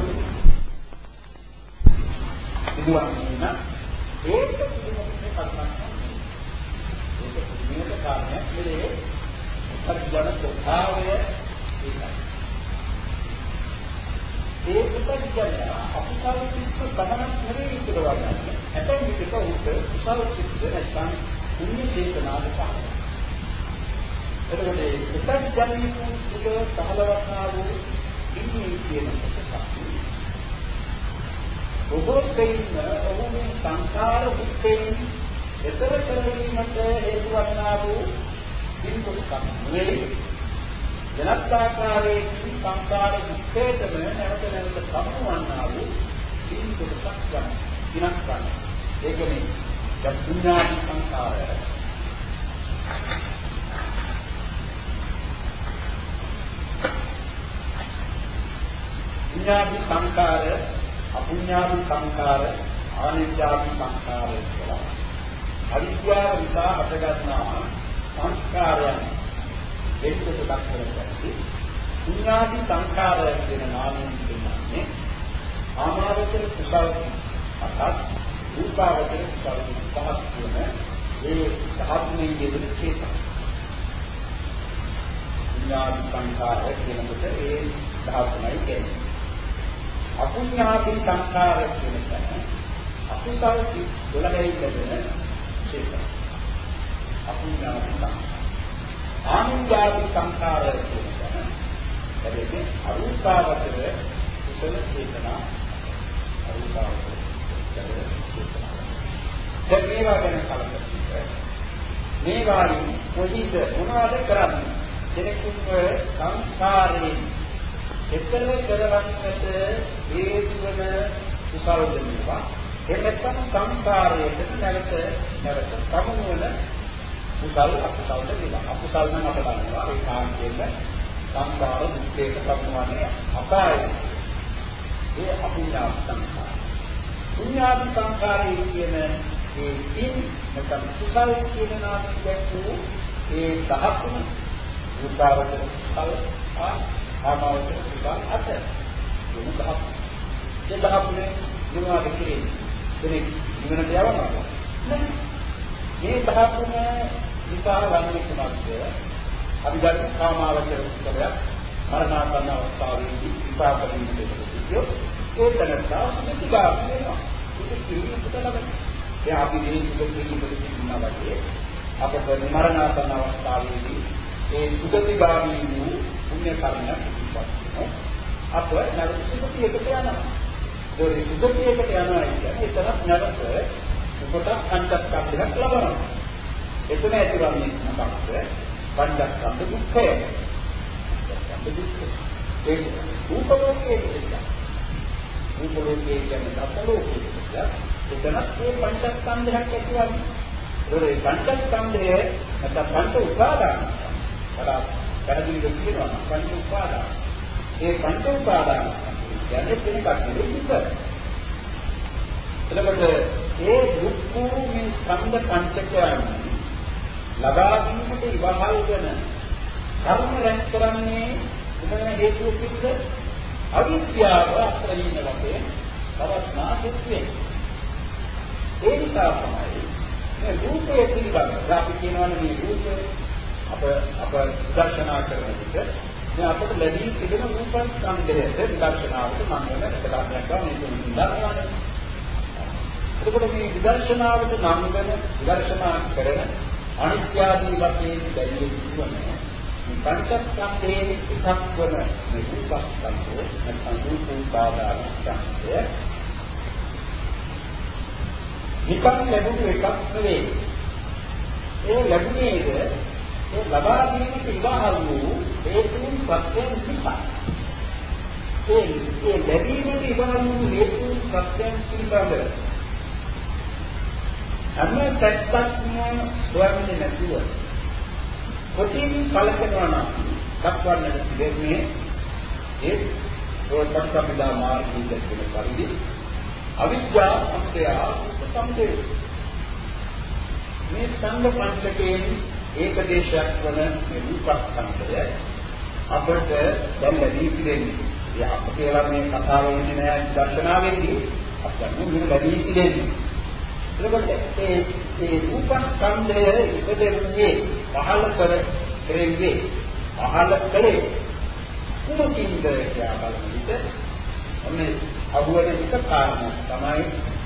[SPEAKER 1] සිදුවන්නේ නම් ඒක පිළිබඳව කල්පනා ඒක පිළිබඳ කාරණයක් නෙවේ උපජන ස්වභාවය ඒකයි ඒ උපජන අපසාර කිස්ස ගමනක් නෙවෙයි කියලා වගේ ඇතැම් විට උත් කුසල කිස්ස නැත්නම් පුණ්‍ය චේතනාවට පහළ එතකොට ඒ උපජන සුඛ සහලවස්නා වූ ඉන්නේ කියන කොටස බොහෝ දෙයින් ඔහුගේ සංකාර දුක්ඛයෙන් එතර කරවීමට හේතු වන්නා වූ පින්කොටක් නෙවෙයි වෙනත් ආකාරයේ සංකාර දුක්ඛයටම නැවත නැවත සමුවන්නා වූ පින්කොටක් ගන්න. කිනක් ගන්න. ඒකනේ යතුඤ්ඤාති සංකාරය. විඤ්ඤාති සංකාරය අපුඤ්ඤාති සංකාර ආනිත්‍යාති සංකාර කියලා. අවිද්‍යාව නිසා හටගන්නා සංස්කාරයන් දෙකට දක්වනවා. පුඤ්ඤාති සංකාර කියන නාමයෙන් කියන්නේ ආමාවචර කුසල අටක් රූපාවචර කුසල පහක් කියන ඒ ධාතුමය යෙදෙන චේතන. පුඤ්ඤාති සංකාර කියනකොට ඒ ධාතුමයි කියන්නේ. අකුඤ්ඤාපි සංඛාර කියන තැන අකුසල් 12යි ලැබෙන ක්ෂේත්‍රය. අකුඤ්ඤාපි සංඛාර. ආනිඤ්ඤාපි සංඛාර කියන තැන එතෙන්නේ අරූපාවචර කුසල චේතනා අරූපාවචර චේතනා. දැන් මේවා ගැන කලකිරීම. මේවායින් කොහොමද මොනවද කරන්නේ? කෙනෙකුගේ සංස්කාරයෙන් එතන කරවන්නට හේතු වන කුසල දෙන්නවා. ඒ නැත්නම් සංකාරයට නැවත නැවත සමුවන කුසල අකුසල දෙනවා. අකුසල නම් අප දන්නවා ඒ කාන්තේම සංකාර දුක්ඛයට සමුවන්නේ අපායයි. ඒ අපුඤ්ඤා සංකාර. පුඤ්ඤාති සංකාරයේ කියන ඒ තින් නැත්නම් කුසල කියන නාමයෙන් දැක්වූ ඒ දහතුන රූපාවචර කුසල ආ ආමාවචර විපාක අත වෙන දහම්. ඒ දහම්නේ මොනවද කියන්නේ? කෙනෙක් නිවනට යවනවා. නෑ. මේ දහම්ම විපාක ගන්න කුමක්ද? අපි ගන්න කාමාවචර කුසලයක් මරණාසන්න අවස්ථාවේදී විපාක දෙන්නට සිද්ධියෝ ඒ තනත්තා ප්‍රතිගා වෙනවා. ඒක කිරියට ලබන. ඒ අපි මේ සුදුසු පිළිපදින්න වගේ අපට මරණාසන්න අවස්ථාවේදී ඒ සුගතිගාමී වූ පුණ්‍ය කර්මයක් ඉපත් අප නැවත සුගතියකට යනවා. ඒ සුගතියකට යනවා කියන්නේ එතරම් නැවත උපත පංචස්කන්ධයක් ලබනවා. එතන ඇතිවන්නේ මොකක්ද? පංචස්කන්ධ දුක්ඛය. ඒ රූපලෝකයේ කියන්නේ රූපලෝකයේ කියන්නේ අපලෝකයේ එතන මේ පංචස්කන්ධයක් ඇතිවන්නේ. ඒ පංචස්කන්ධය නැත්නම් පංච උපාදාන වඩා පැහැදිලිව කියනවා පංච උපාදාන. ඒ පංච උපාදාන කියන්නේ කෙනෙක් නෙවෙයි ඉත. එතකොට ඒ දුක්ඛ මේ ස්කන්ධ පංචකයන් ලබා ගැනීමට ඉවහල් වෙන කර්ම රැස් කරන්නේ මොන හේතුවකින්ද? අවිද්‍යාව අත්රින වශයෙන් පවස්නා දුක්ඛේ. ඒ නිසා තමයි මේ රූපයේ පිළිබඳව අපි කියනවානේ මේ රූපය අප අප දර්ශනා කරන විට මේ අපට ලැබී තිබෙන රූපන් සංදේශය විදර්ශනාවට මම වෙන එකක් ගන්නවා මේක එතකොට මේ විදර්ශනාවට නම් වෙන විදර්ශනා කරන අනිත්‍ය ආදී වශයෙන් දැයිය යුතුමනේ මේ පංචස්කන්ධයේ එකක් වන මේ රූපස්කන්ධය නැත්නම් රූපෝපාදාන ස්කන්ධය නිකන් ලැබුණු එකක් නෙවෙයි. ඒ ලැබුණේද ඒ ලබා ගැනීමට ඉවහල් වූ හේතුන් ප්‍රත්‍යයෙන් නිසා. ඒ ඒ ලැබීමේ ඉවහල් වූ හේතු සත්‍යයන් පිළිබඳ හැම පැත්තක්ම හොයන්නේ නැතුව කොටින් කලකනවා නම් දක්වන්නට දෙන්නේ ඒ ඔය පටිසම්භිදා මාර්ගයේ දැක්වෙන පරිදි අවිද්‍යා සම්පය සම්පේ මේ සංඝ පංචකයෙන් ඒකදේශයක් වන මේ රූපස්කන්ධය අපට දැන් ලැබී තිබෙන්නේ. ඒ අප කියලා මේ කතාව වෙන්නේ නැහැ දර්ශනාවෙන්දී අපට නුඹ ලැබී තිබෙන්නේ. එතකොට ඒ ඒ රූපස්කන්ධය ඉපදෙන්නේ පහළ කර කෙරෙන්නේ පහළ කලේ කුමකින්ද කියලා බලන විට ඔන්නේ අහුවෙන එක කාරණා තමයි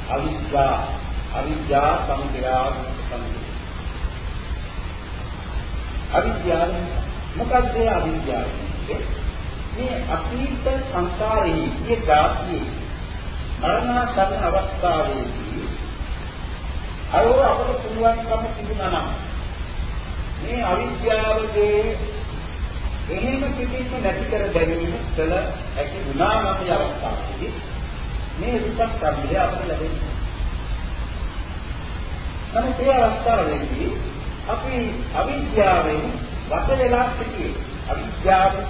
[SPEAKER 1] අවිද්‍යා අවිද්‍යා සමුදයා සමුදය අවිද්‍යාව මොකක්ද අවිද්‍යාව මේ අතීත සංසාරයේ මේ ධාතියේ මරණාසන්න අවස්ථාවේදී අයෝ අපට පුළුවන්කම තිබුණා නම් මේ අවිද්‍යාවගේ එහෙම පිටින්ම නැති කර ගැනීම කළ හැකි වුණා නම් මේ අවස්ථාවේදී මේ රූපස්කන්ධය අපට ලැබෙනවා. නමුත් මේ අවස්ථාවේදී අපි අවිද්‍යාවෙන් වට වෙලා සිටියේ. අවිද්‍යාවය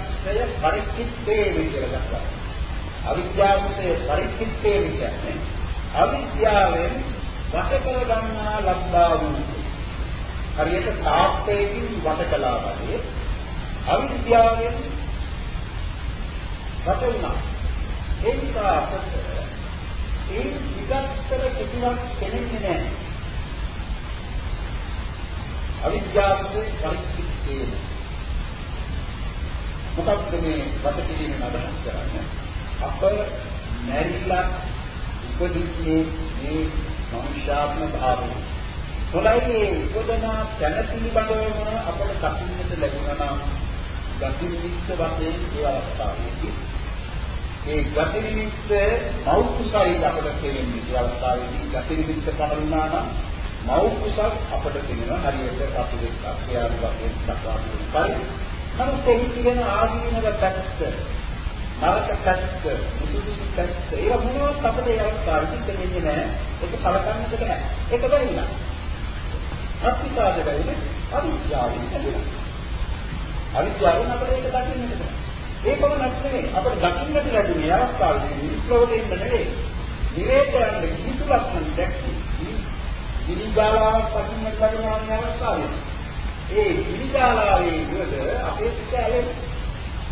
[SPEAKER 1] පරිච්ඡිත්තේ විදියට දක්වනවා. අවිද්‍යාවේ පරිච්ඡිත්තේ කියන්නේ අවිද්‍යාවෙන් වට කර ගන්නා ලබ්ධා වූ හරියට තාප්පයකින් වට කළා වගේ අවිද්‍යාවෙන් වට වුණා. ඒ නිසා අපට ඒ විගත්තර කිසිවක් කෙනෙන්නේ නැහැ. අවිද්‍යාවේ පරිච්ඡේදය. මොකක්ද මේ වට කිරීමෙන් අදහස් කරන්නේ? අප නැරිලා උපදින්නේ මේ මනුෂ්‍යාත්ම භාවය. හොඳයි මේ උපදනා තැන පිළිබඳවම අපට දකින්නට ලැබුණා නම් ගති නිමිත්ත වශයෙන් ඒ අවස්ථාවේදී ඒ ගති නිමිත්ත මෞඛුසයි අපට තේරෙන්නේ ඒ අවස්ථාවේදී ගති නිමිත්ත පහළුණා නම් මෞඛුසක් අපට තේරෙනවා හරියට අපි දෙක අක්‍රියාව වශයෙන් දක්වා දුන්න පරිදි නමුත් එහි තිබෙන ආදීනව පැත්ත නරක පැත්ත මුසුසු පැත්ත ඒවා මොනවත් අපිට ඒ අවස්ථාවේදී තේරෙන්නේ නැහැ ඒක කලකන්නට බෑ ඒක බැරිලා අත්විපාද බැරිනේ අවිද්‍යාවෙන් ලැබෙනවා අවිද්‍යාවෙන් අපිට ඒක දකින්නට බෑ. ඒ පමණක් නෙවෙයි අපිට දකින්නට ලැබුණේ අවස්ථාවේදී විස්ලෝදෙන්න නෙවෙයි. නිරේතයන් කිසිවක් නම් දැක්කේ. ඉනිගාලාවක් දකින්නට ලැබුණා වගේ අවස්ථාවේ. ඒ ඉනිගාලාවේ විවද අපේ සිත ඇලෙන්නේ.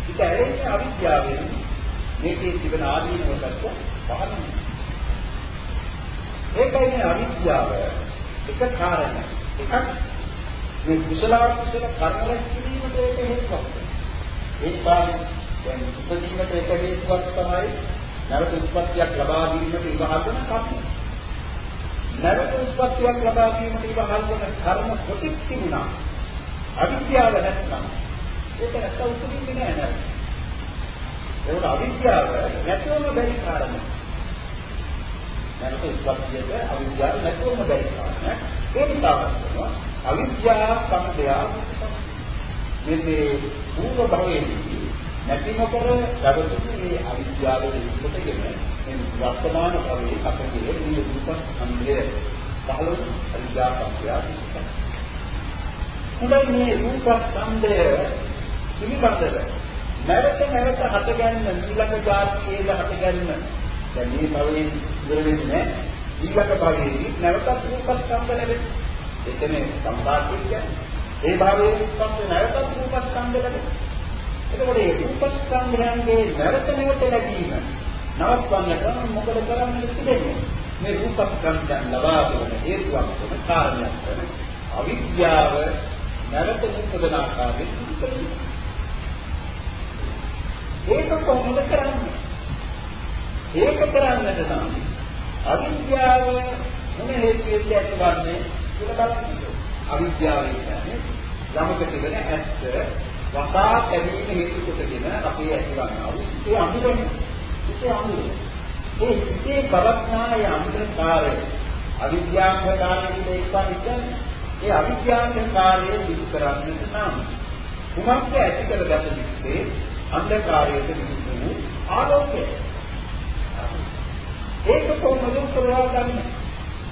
[SPEAKER 1] සිත ඇලෙන්නේ අවිද්‍යාවෙන්. මේකේ තිබෙන ආදීනවකට පහළ ඒකයි මේ අවිද්‍යාව එක කාරණයක්. එකක් මේ කුසල කුසල කර්ම රැස් කිරීමට ඒක හේතුවක්. ඒ නිසා දැන් උපදීමට එක හේතුවක් තමයි නැවත උත්පත්තියක් ලබා ගැනීමට ඉවහල් වන කර්ම. නැවත උත්පත්තියක් ලබා ගැනීමට ඉවහල් වන කර්ම කොටික් තිබුණා. අවිද්‍යාව නැත්නම් ඒක නැත්නම් උපදින්නේ නෑ නේද? ඒක අවිද්‍යාව නැතුවම බැරි කාරණා. නැවත උත්පත්තියට අවිද්‍යාව නැතුවම බැරි කාරණා. ඒ නිසා අවිද්‍යා සම්පදය මේ පූර්ව භවයේදී නැති නොකර දවසක මේ අවිද්‍යාව දෙන්නටගෙන මේ වර්තමාන භවයේ අපගේ මේ රූප සම්පදය පහළ අවිද්‍යා සම්පදය හොඳයි මේ රූප සම්පදය පිළිබඳව නැවත නැවත හටගන්න ඊළඟ ජාතියේ හටගන්න දැන් මේ භවයේ ඉවර වෙන්නේ ඊළඟ භවයේදී නැවතත් රූප සම්පදය ලැබෙනවා එතන සම්පාදිත කියන්නේ ඒ භාවයේ උත්පත්ති නැවතත් රූපස්කන්ධ ලැබෙනවා. එතකොට මේ රූපස්කන්ධයන්ගේ නැවත නැවත ලැබීම නවත්වන්නට මොකද කරන්නේ තිබෙන්නේ? මේ රූපස්කන්ධයන් ලබා දෙන හේතුවක් වෙන කාරණයක් වෙන අවිද්‍යාව නැවත උපදන ආකාරයෙන් පිළිපදිනවා. ඒක කොහොමද කරන්නේ? ඒක කරන්නට නම් අවිද්‍යාව මොන හේතුවෙන්ද ඇතිවන්නේ කියලා බලන්න. අවිද්‍යාව කියන්නේ ළමක තිබෙන ඇත්ත වසා කැදීම හේතු කොටගෙන අපේ ඇතිවන්නා වූ ඒ අඳුරනේ. ඒ අඳුර. ඒ සිතේ පවත්නාය අන්ධකාරය අවිද්‍යාවකාරී දෙයක්වා කියන්නේ ඒ අවිද්‍යාවකාරයේ විදු කරන්නට නම් කුමක්ද ඇති කරගත යුත්තේ අන්ධකාරයට විදු වූ ආලෝකය. ඒක කොහොමද උපදවා ගන්න?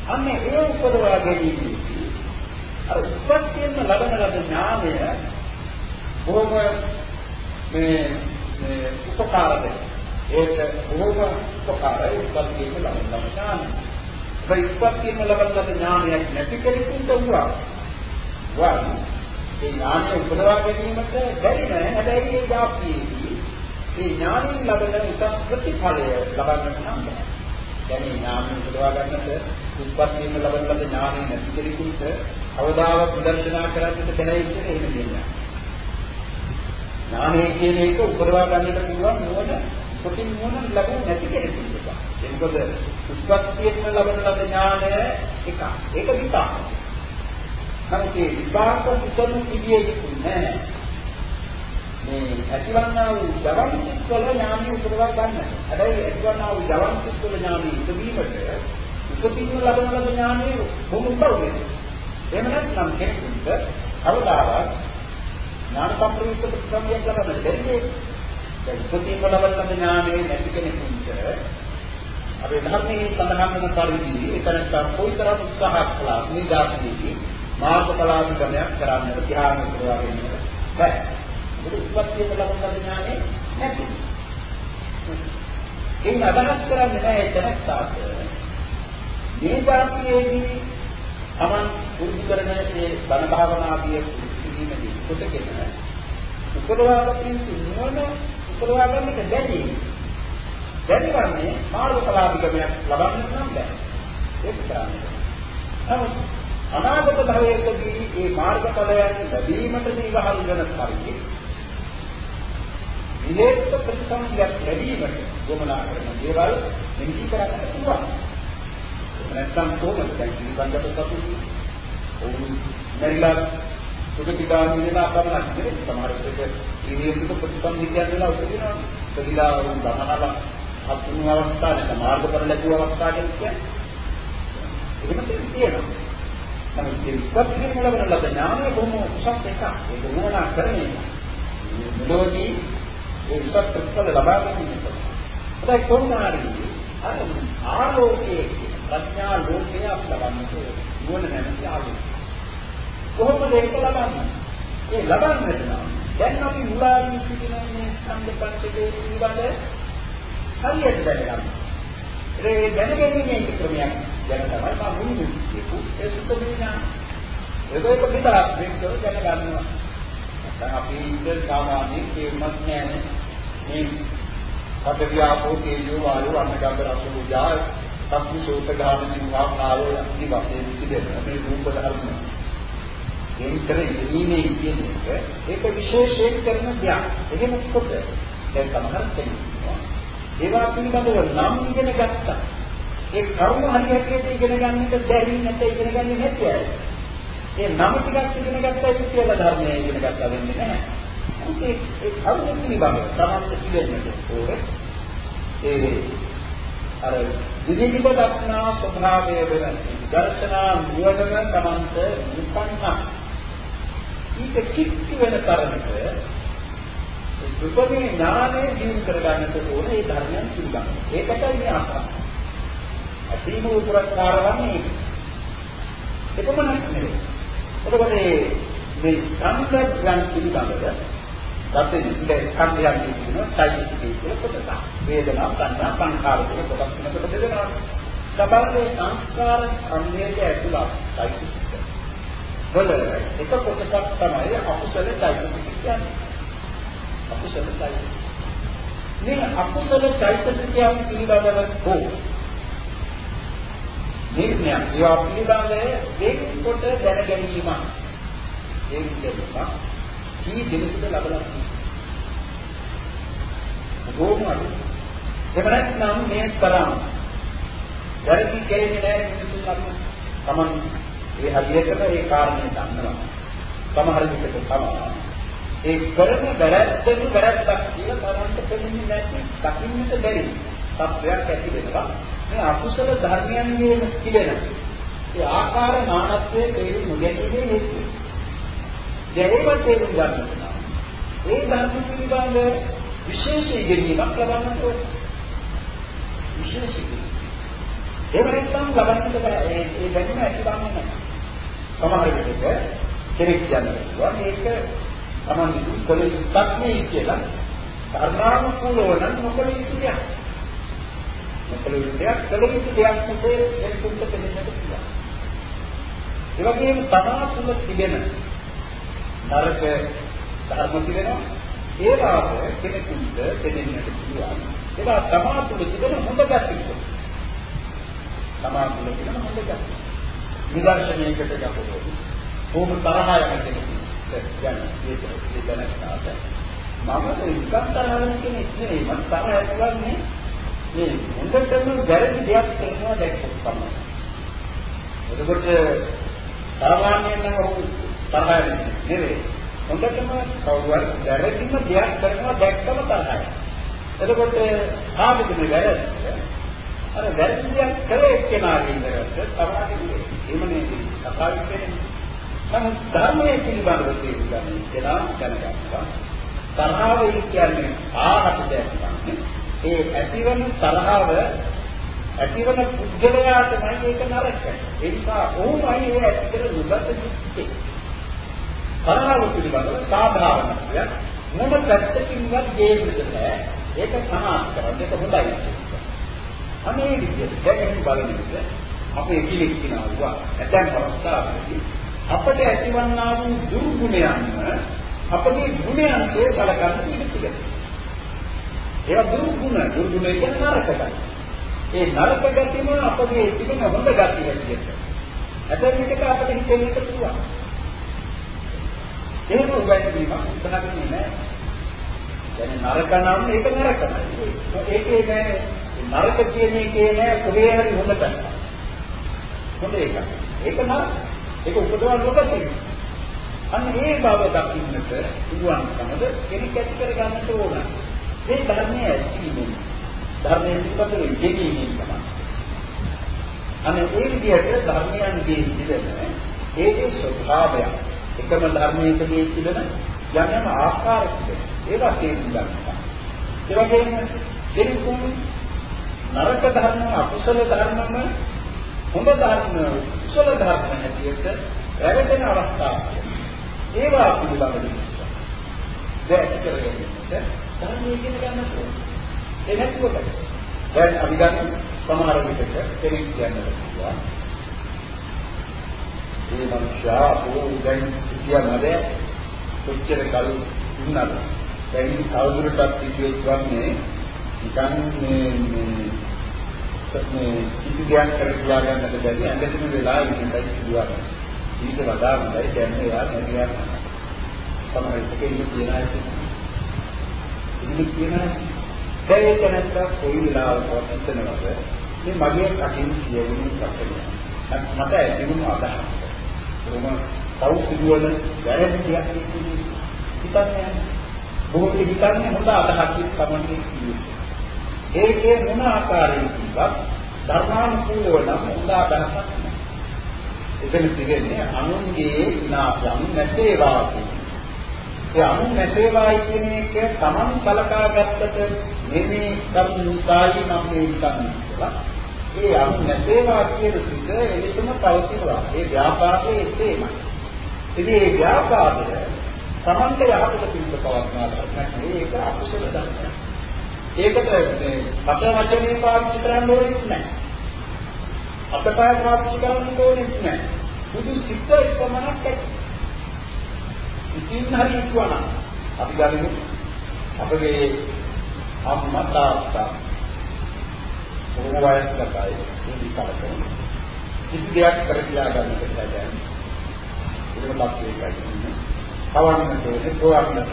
[SPEAKER 1] අන්න ඒ උපදවා ගැනීමේදී අර උපත්යෙන් ලබන ලද ඥානය බොහොම මේ මේ උපකාරද ඒක බොහොම උපකාරයි උපත්යෙන් ලබන ලද ඥානය. ඒ උපත්යෙන් ලබන ලද ඥානයක් නැති කෙනෙකුට වුණා. වන් ඒ ඥානය උපදවා ගැනීමට බැරි නෑ හැබැයි ඒ යාප්තියේදී ඒ ඥානයෙන් ලබන උසස් ප්‍රතිඵලය ලබන්නට නම් බෑ. දැන් මේ ඥානය උපදවා ගන්නට උත්පත්තියෙන් ලබන ලද ඥානය නැති කෙනෙකුට අවදාවක් විදර්ශනා කරන්නට බැහැ කියන එහෙම දෙන්නේ. ඥානය කියන එක උපදවා ගන්නට පුළුවන් නුවණ කොටින් නුවණ ලැබුණ නැති කෙනෙකුට. ඒ මොකද උත්පත්තියෙන් ලබන ලද ඥානය එක. ඒක විපාක. නමුත් මේ විපාක සුසුම් පිළියෙන්නේ නැහැ. මේ ඇතිවන්නා වූ ජවන් සිත්වල ඥානය උපදවා ගන්න. හැබැයි ඇතිවන්නා වූ ජවන් සිත්වල ඥානය ඉදීමට උපදින්න ලබන ලද ඥානය බොහොම උදව් වෙනවා. එහෙම නැත්නම් කෙනෙකුට අවදාවක් ඥාන සම්ප්‍රයුක්ත ප්‍රතික්‍රමයක් ලබන්න බැරිද? දැන් උපදින්න ලබන ලද ඥානය නැති කෙනෙකුට අපේ ධර්මයේ සඳහන් වන පරිදි එතරම් කොයිතරම් උත්සාහ කළා මේ දාර්ශනිකී මාර්ගඵලාභිගමයක් කරන්නට ධ්‍යාන උපදවා ගැනීමට බැහැ. ඒක උත්පත්තිය ලබන ඥානෙ නැති. ඒක අදහස් කරන්නේ නැහැ දැනක්තාට. මේ ධාතියේදී තමන් පුරුදු කරන මේ බණ භාවනාදී කිරීමේදී කොටගෙන උපදවාගතින් නුවණ උපදවා ගන්නට බැරි. බැරිවන්නේ මාර්ගඵලාභිගමයක් ලබන්න නම් බෑ. ඒක කරන්නේ. නමුත් අනාගත භවයකදී මේ මාර්ගඵලයන් ලැබීමට නිවහල් වෙන පරිදි විදේශ ප්‍රතිසම්පියක් ලැබීමට ගමනා කරන දේවල් මෙහි කරන්නට පුළුවන්. නැත්නම් කොහොමද දැන් පිළිබඳව සතුටු ඔවුන් මෙරිලා සුගතිගාමී වෙන අපරණ ඉතින් සමහර විට ඉරියව්වක ප්‍රතිසම්පියක් වෙලා උපදිනවා. උපදිලා වුන් ගමනල අතුණු අවස්ථාවේ මාර්ගඵල ලැබුව අවස්ථාවක කියන්නේ. එහෙම තියෙනවා. නමුත් මේ විපස්සනා වල ලබන ඥානය බොහොම උසස් එකක්. ඒක නුවණ කරන්නේ. මෙලොවදී ඒ උසස් ප්‍රතිඵල ලබා ගැනීමට. ඒකයි කොහොමහරි අර ආලෝකයේ ප්‍රඥා ලෝකය ලබන්නේ නුවණ නැති ආලෝකය. කොහොමද ඒක ලබන්නේ? ඒ ලබන්නට නම් දැන් අපි මුලාවී සිටින මේ ස්කන්ධ පංචකයේ පිළිබඳ හරියට දැනගන්න. ඒ දැනගැනීමේ ක්‍රමයක් ගැන තමයි මම මුලින්ම කියපු ඒ සුද්ධ විඥාන. ඒක එක විතරක් මේකව දැනගන්නවා. නැත්නම් අපි ඉන්න සාමාන්‍ය තේරුමක් නැහැ මේ පදවියාපෝ තේජෝ වායු අන්නගබ්බ රස උජා සම්පි සෝත ගාමිනී වාක්නාවේ අති වශයෙන් පිළිදෙන මේ රූප ධර්ම. මේ කරේ කියන එක ඒක විශේෂයෙන් කරන දෙයක්. එහෙම කොට දැන් සමහර කෙනෙක් ඒවා පිළිබඳව නම් ඉගෙන ගත්තා. ඒ කර්ම හරියට ඉගෙන ගන්නට බැරි නැත්නම් ඉගෙන ගන්නේ නැති අය. ඒ නම ටිකක් ඉගෙන ගත්තා ඒක කියලා ධර්මයේ ඉගෙන ගත්තා වෙන්නේ නැහැ. ඒ ඒ කර්ම පිළිබඳව තමයි ඉගෙනගන්න ඕනේ. ඒ අර විදිහිත දක්නා ස්වභාවය වෙන දර්ශනා නුවණම තමන්ට උපන්න. ඊට කික්ක වෙන තරමට සුපමේ ඥානය දිනු කරගන්නට ඕනේ ඒ ධර්මයන් පිළිබඳව. ඒකටයි මේ ආකාරය. අසීම වූ පුරස්කාර වන්නේ එපමණක් නෙවෙයි. එතකොට මේ සංකල්පයන් පිළිබඳව දැන් ඉන්නේ සංකල්පයන් කියන චෛතසිකයේ කියලා කොටස. වේදනා සංඥා සංකාර කියන කොටස් තුනකට බෙදෙනවා. සබඳේ සංස්කාර සංවේගය ඇතුළත් චෛතසික. වල එක කොටසක් තමයි අකුසල චෛතසික කියන්නේ. අකුසල චෛතසික. මේ අකුසල චෛතසිකයන් පිළිබඳව හෝ නිර්ණයක් ඒවා පිළිබඳව වෙන්කොට දැන ගැනීම ඒ විදිහට කී දෙනෙකුට ලැබලා තියෙනවා එහෙම නැත්නම් මේ තරම් වැරදි කෙරෙන්නේ නැහැ මිනිසුන් අතර තමන් ඒ හදියටම ඒ කාරණේ දන්නවා සමහර විටක තමයි ඒ කරන වැරැද්දෙන් වැරැද්දක් කියලා තරන්ට දෙන්නේ නැති දකින්නට බැරි තත්වයක් ඇති වෙනවා මේ අකුසල ධර්මයන්ගේ පිළිදෙන ඒ ආකාර නානත්වයේ තේරුම් නොගැනීමේ හේතුව. දැනෙම තේරුම් ගන්නවා. ඒ ධර්ම පිළිබඳ විශේෂ ඉගෙනීමක් ලබන්නට ඕන. විශේෂ ඉගෙනීම. ඒ වෙනත්නම් ලබන්නට බෑ. ඒ ඒ දැනුම ඇතිවන්නේ නැහැ. සමහර විටක කෙනෙක් කියනවා මේක Taman විසින් කළ යුත්තක් නෙයි කියලා ධර්මානුකූලව නම් නොකළ යුතු දෙයක්. නොකළ යුතු දෙයක් කළ යුතු දෙයක් නෙවෙයි එක්කුන්ට දෙන්නට පුළුවන්. ඒ වගේම තමා තුළ තිබෙන නරක ධර්ම තිබෙනවා ඒවාට කෙනෙකුට දෙන්නට පුළුවන්. ඒවා තමා තුළ තිබෙන හොඳ ගැටලු. තමා තුළ තිබෙන හොඳ ගැටලු. නිදර්ශනයකට ගත්තොත් කොහොම තරහ යන කෙනෙකුට යන ඒක දැනගන්නාට මම එකක් තරහින් කෙනෙක් නෙවෙයි මම තරහ ඇතිවන්නේ මේ හොඳටම වැරදි දෙයක් කරනවා දැක්කොත් තමයි. එතකොට සාමාන්‍යයෙන් නම් ඔහු තරහ නෙවෙයි. හොඳටම කවුරුහරි වැරදිම දෙයක් කරනවා දැක්කම තරහයි. එතකොට ආපිට මේ වැරද්ද අර වැරදි දෙයක් කළේ එක්කෙනාගේ ඉඳගත්ත තරහයි. එහෙම නෙවෙයි. කතාව කියන්නේ නමුත් ධර්මයේ පිළිබඳව තේරුම් ගන්න දැනගත්තා. තරහව කියන්නේ ආහත දෙයක් තමයි. ඒ ඇතිවන තරහව ඇතිවන පුද්ගලයාට නම් ඒක නරක. ඒ නිසා ඕමයි ඒ ඇත්තට නුඹට දුක්ඛේ. තරහව පිළිබඳව සාධාරණත්වය මොන පැත්තකින්වත් ගේන්නද නැහැ. ඒක සමාන කරන්නේ ඒක හොඳයි. අනේ විදිහට දැනෙන බලන විට අපේ කිලික් කියනවා ඇතැම් අවස්ථාවකදී අපට ඇතිවන්නා වූ දුර්ගුණයන් අපගේ ගුණයන්ගේ කලකන්න ඉඩ තිබෙනවා. ඒවා දුර්ගුණ දුර්ගුණ කියන්නේ නරකයි. ඒ නරක ගතියම අපගේ තිබෙන හොඳ ගතිය හැටියට. ඇතැම් විටක අපිට හිතෙන්නට පුළුවන්. එහෙම උගන්වීම උත්සාහන්නේ නැහැ. දැන් නරක නම් ඒක නරකයි. ඒකේ නෑ නරක කියන එකේ නෑ කොහේ හරි හොඳ පැත්ත. හොඳ එක. ඒක නරක. ඒක උපදවන්න නොකරන්නේ. අන්න ඒ බව දකින්නට පුළුවන්කමද කෙනෙක් ඇති කර ගන්නට ඕන. මේ ධර්මයේ ඇතිවීම ධර්මයේ පිටතට ඉගෙනීමෙන් තමයි. අනේ ඒ විදිහට ධර්මයන්ගේ පිළිදෙන ඒකේ ස්වභාවය එකම ධර්මයකදී පිළිදෙන යම් යම් ආකාරයකට ඒවා තේරුම් ගන්නවා. ඒ වගේම දෙවිකුන් නරක ධර්ම අකුසල ධර්මම හොඳ ධර්ම කුසල ධර්ම හැටියට රැවටෙන අවස්ථාවක්. ඒවා පිළිබඳව දැක් කරගන්නට ධර්මයේ ඉගෙන ගන්න ඕනේ. ඒ නැතුව දැන් අපි ගන්න සමහර විටක කෙනෙක් කියන්නට පුළුවන්. මේ මනුෂ්‍යයා ඕ දැන් කියනවාද කොච්චර කල් ඉන්නද? දැන් කවුරුටත් කිව්වෙත් වන්නේ නිකන් මේ මේ කිසි දෙයක් කර කියා ගන්නට බැරි ඇඟටම වෙලා ඉන්නයි කියනවා. ඊට වඩා හොඳයි දැන් එයා නැතිවක්. තමයි ඒකේ ඉන්න කියන අය. ඉන්න කියන දැන් ඒක නැත්තම් කොයි වෙලාවකවත් හිතනවද මේ මගේ කටින් කියවෙන කටේ. මට ඇතිවුණු අදහස. කොහොම කවුරුදුවන වැරදි දෙයක් හිතන්නේ බොහෝ හිතන්නේ හොඳ අදහසක් තමයි කියන්නේ. ඒකේ මොන ආකාරයකින්වත් ධර්මානුකූලව නම් හොඳ අදහසක් නැහැ. එතන තිබෙන්නේ අනුන්ගේ විනාශයන් නැසේවා ඒ අනු නැසේවායි කියන එක Taman කලකා ගත්තට නෙමේ කරුණායි නම් මේ කන්නේ කියලා. ඒ අනු නැසේවා කියන සිත එලෙසම පවතිනවා. ඒ ව්‍යාපාරයේ තේමයි. ඉතින් මේ ව්‍යාපාරය Tamante යහපත පිළිබඳ පවත්නා කරන්නේ ඒක අකුසල ධර්මයක්. ඒකට මේ අත වචනේ පාවිච්චි කරන්න ඕනේ නැහැ. අතපය පාවිච්චි කරන්න ඕනේ නැහැ. බුදු සිත් එක්කමනක් ඇති. ඉතින් හරි ඉක්වන අපි ගන්නේ අපගේ අම්මා තාත්තා බොහෝ වයස්කටයි ඉඳි කාලේ කිසි දෙයක් කර කියලා ගන්නට බැහැ. ඒකම ලක්ෂයයි. කවන්නට ඕනේ, තෝරන්නට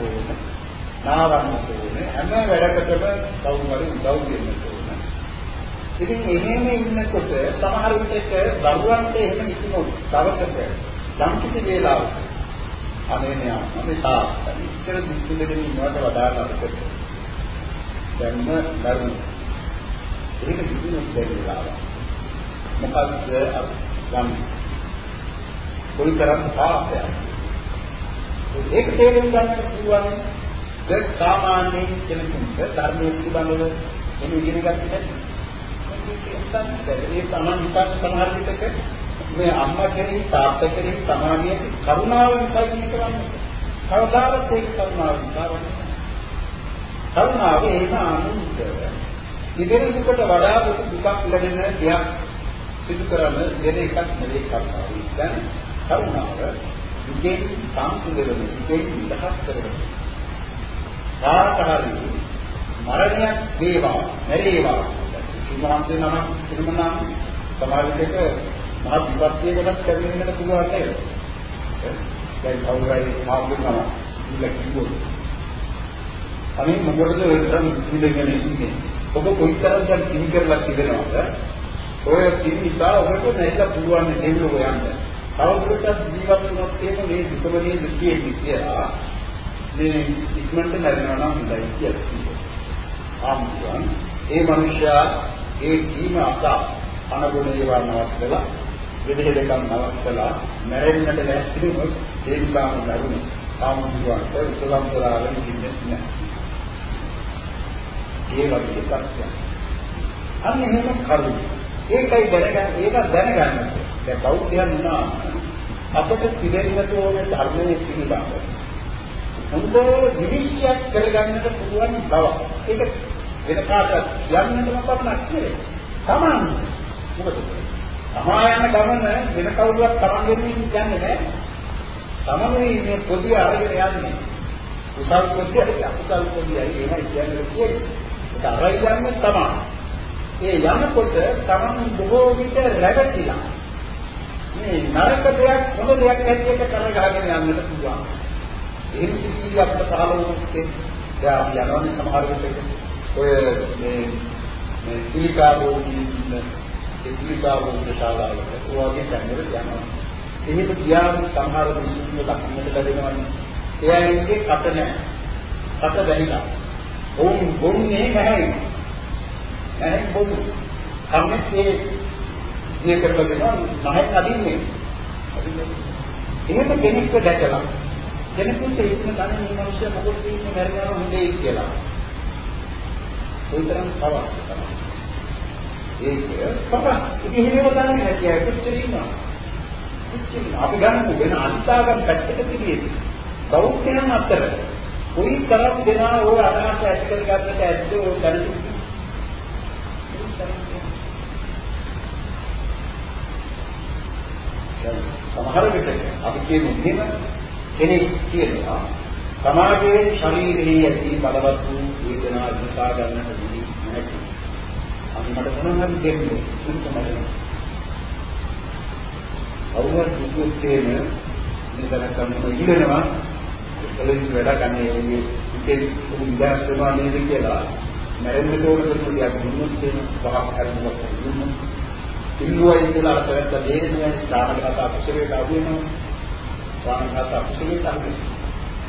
[SPEAKER 1] ඕනේ. නාවන්න ඕනේ හැම වැඩකටම කවුරු හරි උදව් දෙන්න ඕනේ. ඉතින් එහෙම ඉන්නකොට සමහර විටක දරුවන්ට එහෙම ඉතිමොත් තවකට යම් කිසි වේලාවක අනේ නෑ මේ තාත්තා ඉතර දුක් දෙමින් ඉන්නවට වඩා නරකට. දැන්ම දරුවෝ ඒක කිසිම දෙයක් මොකක්ද ගම් කොයිතරම් පාපයක් ඒක තේරුම් ගන්න පුළුවන් ඒ සාමාන්‍ය කෙනෙකුට ධර්මයේ පිළිබඳව එන ඉගෙන ගන්න ඒ තමන් විපාක සමහර විටක මේ අම්මා කෙනෙක් තාත්තා කෙනෙක් සමානිය කරුණාව විපාක කරන්නේ. කවදාවත් ඒක කරුණාව විපාක කරුණාව ඒක අනුන්ට ඉදිරියට වඩා දුකක් ලැබෙන දෙයක් සිදු කරන දෙන එකක් නෙවෙයි කරුණාව. දැන් කරුණාව දුකෙන් සාන්තිදෙවන දුකෙන් නිදහස් කරන. කාටහරි මරණයක් වේවා, නැරේවා. ඉමහන්සේ නම කිරුමනම් සමහර විටක මහ විපත්තියකටත් කැවෙන්නට පුළුවන් නේද? දැන් කවුරුහරි ආවොත්ම ඉන්න කිව්වොත්. අනේ මොකටද වෙනසක් ඉඳගෙන ඉන්නේ? ඔබ කොයිතරම් දැන් කිනි කරලා තිබෙනවද? ඔය කිනි නිසා ඔබට නැතිලා පුළුවන් දෙන්නෝ යන්න. තවදුරටත් ජීවත් වුණොත් එහෙම මේ දුකමනේ දුකියේ කියලා මේ ඉක්මනට මැරෙනවා නම් හොඳයි කියලා. ආම්තුන් ඒ මනුෂ්‍යයා ඒ ජීව අසා අනගුණ ඒවා නවත්තලා විදහෙලකම් නවත්තලා මැරෙන්නට ලැස්ති වුණොත් ඒ නිසාම මරුණු ආම්තුන්ට උසලම් කරාගෙන ඉන්නේ නැහැ. ඒ වගේ සත්‍යයක්. අන්න එහෙම කරුණ. ඒකයි දැනගන්න ඒක දැනගන්න. දැන් බෞද්ධයන් වුණා අපට පිළිගන්නට ඕන ධර්මයේ පිළිබඳව. හොඳ විනිශ්චය කරගන්නට පුළුවන් බව. ඒක වෙන කාටවත් යන්නටම පමණක් නෙවෙයි. Taman මොකද? තමා යන ගමන වෙන කවුරුවත් Taman වෙන්නේ කියන්නේ නැහැ. Taman මේ පොඩි අරගෙන යන්නේ. කුසල් පොඩි අකුසල් පොඩියි එහෙමයි කියන්නේ කියන්නේ. ඒක අරයි යන්නේ තමයි. ඒ යනකොට තමන් බොහෝ විට රැවටිලා. මේ නරක දෙයක් හොඳ දෙයක් හැටියට කරගහගෙන යන්නට පුළුවන්. ඒ සිද්ධිය අපිට පහළ වුණේ දැන් අපි යනවානේ සමහර විට ඔය මේ මේ සිලිකාබෝඩි ඉන්න ඒ සිලිකාබෝඩි ශාලාවකට ඔයගේ තැන්වල යනවා. එහෙම ගියාම සමහර මිනිස්සුන්ව දකින්නට ලැබෙනවානේ. එයාගේ කට නැහැ. කට වැහිලා. ඔවුන් බොන්නේ නැහැ. නැහැ බොරු. කන්නේ ඒ මේ කරලා දෙනවා නැහැ අදින්නේ. එහෙම කෙනෙක්ව දැකලා කෙනෙකුට ඒක ගන්න මේ මිනිස්සු මොකද කියන්නේ මරණයම හොඳේ කියලා. ඒතරම් පවක් තමයි. ඒක පවක්. ඉතින් එහෙම ගන්න නැති අය කොච්චර ඉන්නවා. අපි ගන්න වෙන අන්තාගම් පැත්තක තියෙන්නේ. බෞද්ධයන් අතර කොයි තරම් දෙනා ওই අදහස ඇති කරගන්නට ඇද්ද ඔය දැනුම් සමහර විට අපි කියමු එහෙම කෙනෙක් කියනවා සමාජයේ ශරීරයේ ඇති බලවත් වූ වේදනා විසා ගන්නට දෙවි නැති. අපි මට මොනවා හරි දෙන්නේ උන්ටමයි. අවුරුදු දුක් තේන මෙතන කම්ම ඉගෙනවා කලින් වැඩ ගන්න ඒ ඉතින් උදාස් වෙනවා නේද කියලා. මරෙන්න තෝරන දෙයක් දුන්නොත් එන පහක් හරිමක් දුන්නොත්. ඉල්ලුවයි කියලා අරකට දෙන්නේ සාමගත අපසරේට අහු වෙනවා සාමගත අපසරේට අහු වෙනවා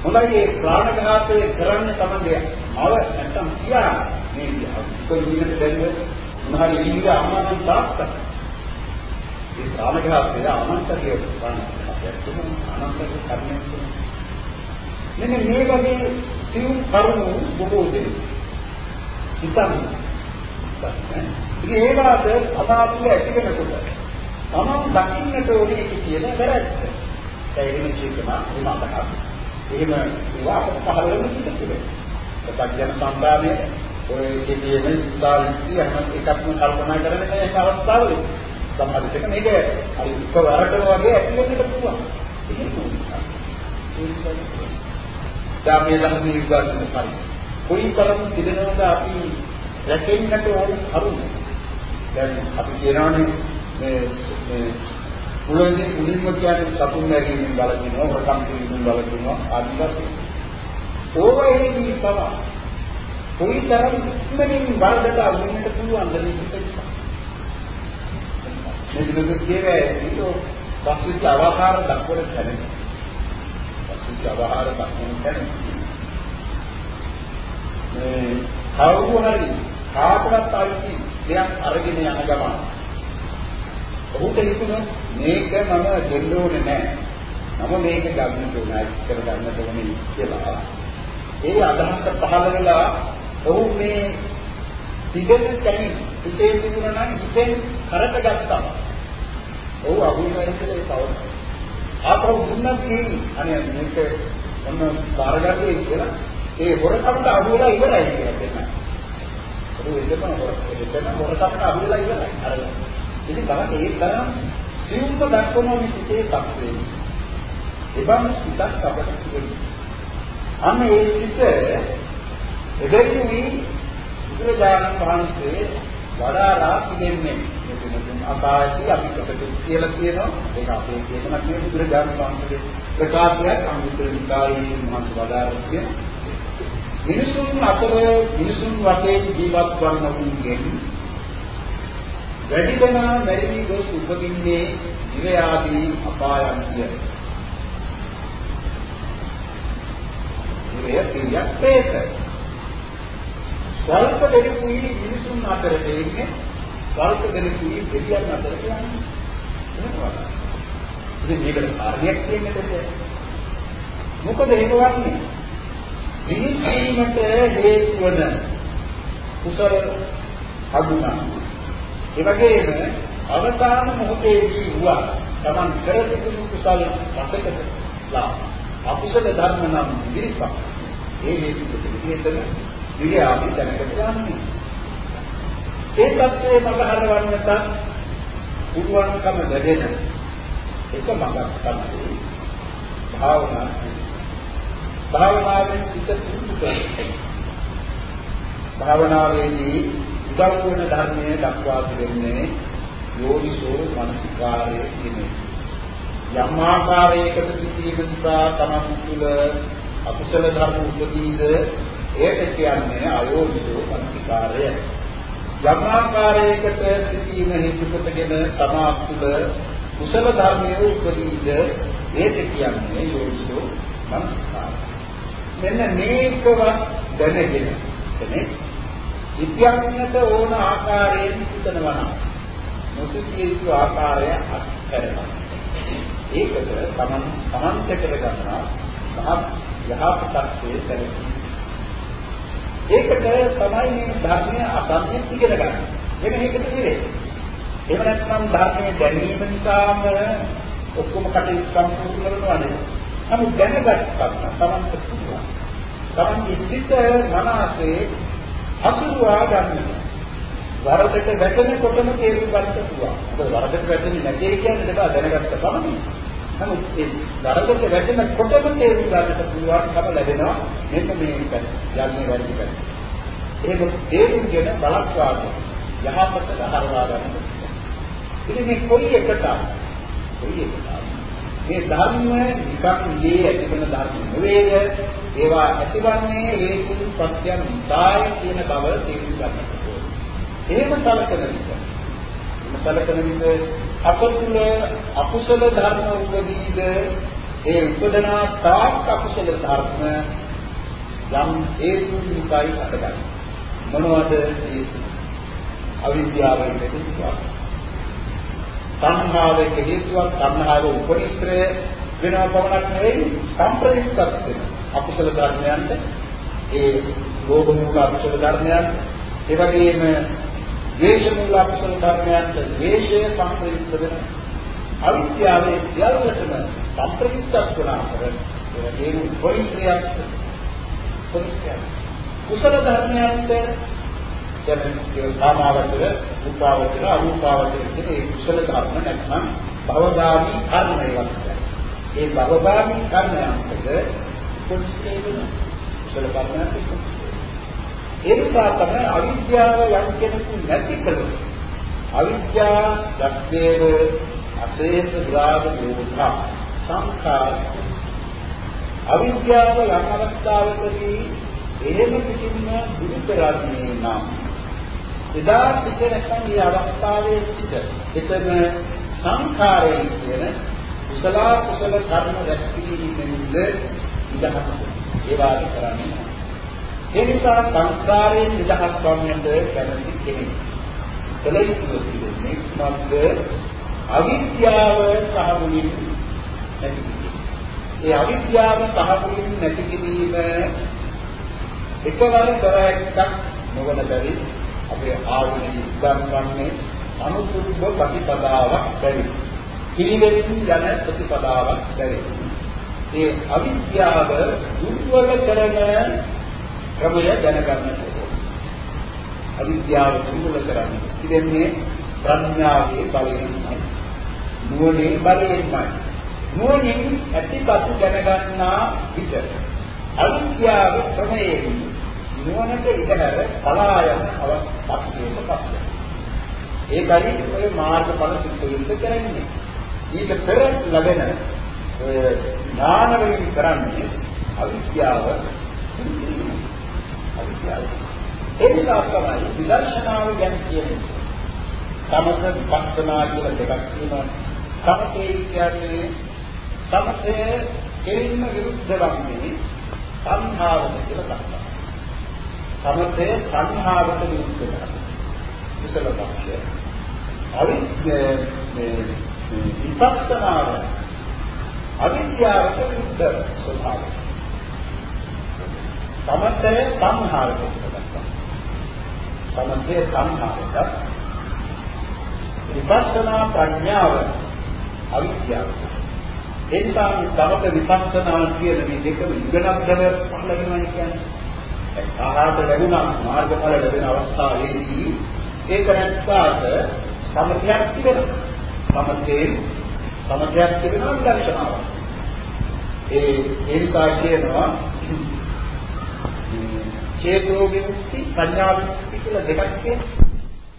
[SPEAKER 1] හොඳයි ඒ ප්‍රාණඝාතය කරන්න තමයි මව නැත්තම් කියා මේ කොහොමද දෙන්නේ මොනවාරි ඉන්නේ අම්මාන් තාත්තා. ඒ ප්‍රාණඝාතය අනන්තකේ ප්‍රාණඝාතය අනන්තකේ කර්මයක් මෙන්න මේ වගේ සිව් කරුණු බොහෝ දෙනෙක්. හිතන්නේ. ඉතින් ඒකට අදාතුල ඇති වෙනකොට තමන් දකින්නට ඕනේ කියන වැරද්ද. ඒ වෙන චේතන එහෙම අදහස්. එහෙම ඒවා අපට පහළ වෙන පිටුපිට. සත්‍යයන් සම්බාධය ඔය කියන ඉස්තාලිය හැම එකක්ම කල්පනා කරන මේ අවස්ථාවල සමහර විට මේක හරි එකවරටම වගේ ඇති වෙන්නත් පුළුවන්. එහෙම ධර්මයේ ධර්ම විග්‍රහන කරයි. කොයි තරම් තිබෙනවද අපි රැකෙන්නට ඕන කරුණ. දැන් අපි කියනවානේ මේ මේ මුලින්ම මුලින්ම කියන්නේ සතුන් මැරීමෙන් බලකිනවා, හොරකම් කිරීමෙන් බලකිනවා ආදී වශයෙන්. ඕවෙහිදී තමයි කොයි තරම් ඉක්මනින් වර්ධක වුණට පුළුවන්ද මේක නිසා. මේ දුක කියන්නේ ඒක පස්විත අවහාර දක්වන තැන. අවහාර දක්වන තැන. මේ කවුරු හරි කාටවත් අයිති දෙයක් අරගෙන යන ගමන් ඔහුට හිතුණා මේක මම දෙන්න ඕනේ නැහැ. මම මේක ගන්න ඕනේ කර ගන්න ඕනේ කියලා. ඒ අදහස පහළ වෙලා ඔහු මේ තිබෙන තැනින් හිතේ තිබුණා නම් හිතෙන් කරට ගත්තා. ඔහු අභිනවයෙන් කියලා ඒ පවර. ආපහු දුන්නත් නෙවෙයි. අනේ මේක ඔන්න බාරගත්තේ කියලා ඒ හොරකමට අහු වෙලා ඉවරයි කියලා දෙන්නා. ඒක එතන හොර එතන හොරකමට අහු වෙලා ඉවරයි. අර ඉතින් බලන්න ඒ තරම් සිවුම්ම දක්වනවා මේ සිතේ තත්ත්වය. එබඳු සිතක් අපට තිබෙනවා. අන්න ඒ සිත එදෙන්නේ බුදුරජාණන් වහන්සේ වඩාලා පිළිෙන්නේ මෙතන අපායදී අපි කොට කියලා කියනවා ඒක අපේ කියනම කියන බුදුරජාණන් වහන්සේගේ ප්‍රකාශයක් අනුත්තර නිකායේ මහත් වදාරන කියන මිනිසුන් අතර මිනිසුන් වශයෙන් ජීවත් වන උන්ගෙන් වැඩි දෙනා මැරී ගොස් උපදින්නේ දිව ආදී අපායන් කිය. දිවය පිළියක් පේත. ස්වල්ප දෙනෙකුයි මිනිසුන් අතර දෙන්නේ ස්වල්ප දෙනෙකුයි දෙවියන් අතර කියන්නේ. ඉතින් මේකට කාර්යයක් කියන්නේ මොකද එහෙම වන්නේ? විනිශ්චයීමට හේතු වන කුසල අගුණ. ඒ වගේම අවසාන මොහොතේදී වුණා තමන් කර තිබුණු කුසල රසකදලා අකුසල ධර්ම නම් විරිපක්. ඒ හේතු දෙකෙන් විරිය අපි දැනගත යන්නේ. ඒ தත්ත්වයේ මඟ හරවන්නට පුළුවන්කම ලැබෙන එක මඟක් තමයි භාවනා භාවනාවෙන් සිත පුරුදු කරගන්න. භාවනාවේදී උදව් වෙන ධර්මයේ දක්වා තිබෙන්නේ යෝනිසෝ මනසිකාරයේ කියන්නේ. යම් ආකාරයකට සිටීම නිසා තමන් තුළ අකුසල ධර්ම උපදීද ඒකට කියන්නේ අයෝනිසෝ මනසිකාරය. යම් ආකාරයකට සිටීම හේතු කොටගෙන තමා තුළ කුසල ධර්මයේ උපදීද ඒකට කියන්නේ යෝනිසෝ මනසිකාරය. මෙන්න මේකවත් දැනගෙන එනේ ඉතියන්නට ඕන ආකාරයෙන් හිතනවා නම් නොසිතිය යුතු ආකාරය අත්හැරලා ඒකට තමන් තමන්ට කරගන්නා මහ යහපතක්සේ සැලකී ඒකට තමයි මේ ධර්මය අසම්යෙන් ඉගෙන ගන්න. ඒක මේකට නෙවෙයි. එහෙම නැත්නම් ධර්මයේ දැනීම නිසාම ඔක්කොම කටයුතු සම්පූර්ණ කරනවා නෙවෙයි. නමුත් දැනගත්තත් තමන්ට පුළුවන්. තමන්ගේ සිත මනසේ අසුරුවා ගන්න. වරදට වැටෙනකොටම තේරුම් ගන්න පුළුවන්. මොකද වරදට වැටෙන්නේ නැtei කියන්නේ දෙපා දැනගත්ත පමණයි. නමුත් ඒ වරදට වැටෙනකොටම තේරුම් ගන්නට පුළුවන්කම ලැබෙනවා. මෙන්න මේක යන්නේ වැඩි කරන්නේ. ඒක තේරුම්ගෙන බලස්වාද යහපත දහරවා ගන්න. ඉතින් මේ කොයි එකටද? කොයි එකටද? මේ ධර්ම නිකන් ඉදී ඇතිවන ධර්ම නෙවෙයි ඒවා ඇතිවන්නේ හේතු සත්‍යයන් නිසාය කියන බව තේරුම් ගන්න ඕනේ. එහෙම සැලකන විට එහෙම සැලකන විට අපතුල අකුසල ධර්ම උපදීද ඒ උපදනා තාක් අකුසල ධර්ම යම් හේතු නිසායි හටගන්නේ. මොනවද හේතු? අවිද්‍යාවෙන් හේතුවක්. සංහාවක හේතුවක් සංහාව උපනිත්‍රය වෙනව පමණක් නෙවෙයි සම්ප්‍රයුක්තත් වෙන අකුසල ධර්මයන්ට ඒ ලෝභ මූල අකුසල ධර්මයන් ඒ වගේම ද්වේෂ මූල අකුසල ධර්මයන්ට ද්වේෂය සම්ප්‍රයුක්ත වෙන අවිද්‍යාවේ සියල්ලටම සම්ප්‍රයුක්තත් වන අතර ඒ වගේම උපනිත්‍රයක් උපනිත්‍රයක් කුසල ධර්මයන්ට කියන්නේ කාමාවචර, රූපාවචර, අරූපාවචර කියන ඒ කුසල ධර්ම නැත්නම් භවගාමී කර්ම ඒවා. ඒ භවගාමී කර්මයන්ට කුසලේ වෙන කුසල කර්මයන් ඒ නිසා තමයි අවිද්‍යාව යම් කෙනෙකු නැති කළොත් අවිද්‍යා දක්වේව අසේත රාග දෝෂා සංඛාර අවිද්‍යාව යම් අවස්ථාවකදී එහෙම කිසිම දුරු කරන්නේ නම් එදා සිට නැත්නම් මේ අවස්ථාවේ සිට එතන සංඛාරයෙන් කියන කුසල කුසල කර්ම රැස්කිරීමෙන්ද නිදහස් ඒ වාගේ කරන්නේ ඒ නිසා සංස්කාරයෙන් නිදහස් වන්නට කැමති කෙනෙක් කල යුතු දෙන්නේ මොකද අවිද්‍යාව සහ මුලින් නැති ඒ අවිද්‍යාව සහ මුලින් නැති කිරීම එකවර කරයක්ක් නොවන බැරි අපේ ආධුනික ඉස්ලාම්ගන්නේ අනුසුද්ධ ප්‍රතිපදාවක් බැරි. පිළිවෙලින් යන ප්‍රතිපදාවක් බැරි. ඒ අවිද්‍යාව දුර්වල කරන ක්‍රමය දැනගන්න ඕනේ. අවිද්‍යාව දුර්වල කරන්නේ ඉතින්නේ ප්‍රඥාවේ බලයෙන්මයි. නුවණේ බලයෙන්මයි. නුවණින් ඇතිපසු දැනගන්නා විට අවිද්‍යාව ක්‍රමයෙන් නුවණට ඉඳහැර පලා යන අවස්ථාවකපත් ඒකයි ඔය මාර්ගඵල සිද්ධ වෙන්න කරන්නේ. ඊට පෙර ලැබෙන ඥාන වලින් කරන්නේ අවිද්‍යාව අවිද්‍යාව. ඒ නිසා තමයි විදර්ශනාව ගැන කියන්නේ. සමත විපස්සනා කියලා දෙකක් තියෙනවා. සමතේ කියන්නේ සමතේ කෙලින්ම විරුද්ධ වන්නේ සංහාවට කියලා ගන්නවා. සමතේ සංහාවට විරුද්ධ කරනවා. කුසල පක්ෂය. අවිද්‍යාව විපස්සනාව අවිද්‍යාවට විරුද්ධ ස්වභාවය. සමතේ සංහාවට කරනවා. සමතේ සංහාවට විපස්සනා ප්‍රඥාව අවිද්‍යාව. එනිසා මේ සමත විපස්සනා කියන මේ දෙකම ඉගෙනගන්න පහළ වෙනවා කියන්නේ. ආහාර ලැබුණා මාර්ගඵල ලැබෙන අවස්ථාවේදී ඒක නැත්තාට සමතයක් තිබෙනවා. සමතේ සමතයක් තිබෙනවා විදර්ශනාව. ඒ ඒ නිසා කියනවා චේතෝ විමුක්ති පඤ්ඤා විමුක්ති කියලා දෙකක් තියෙනවා.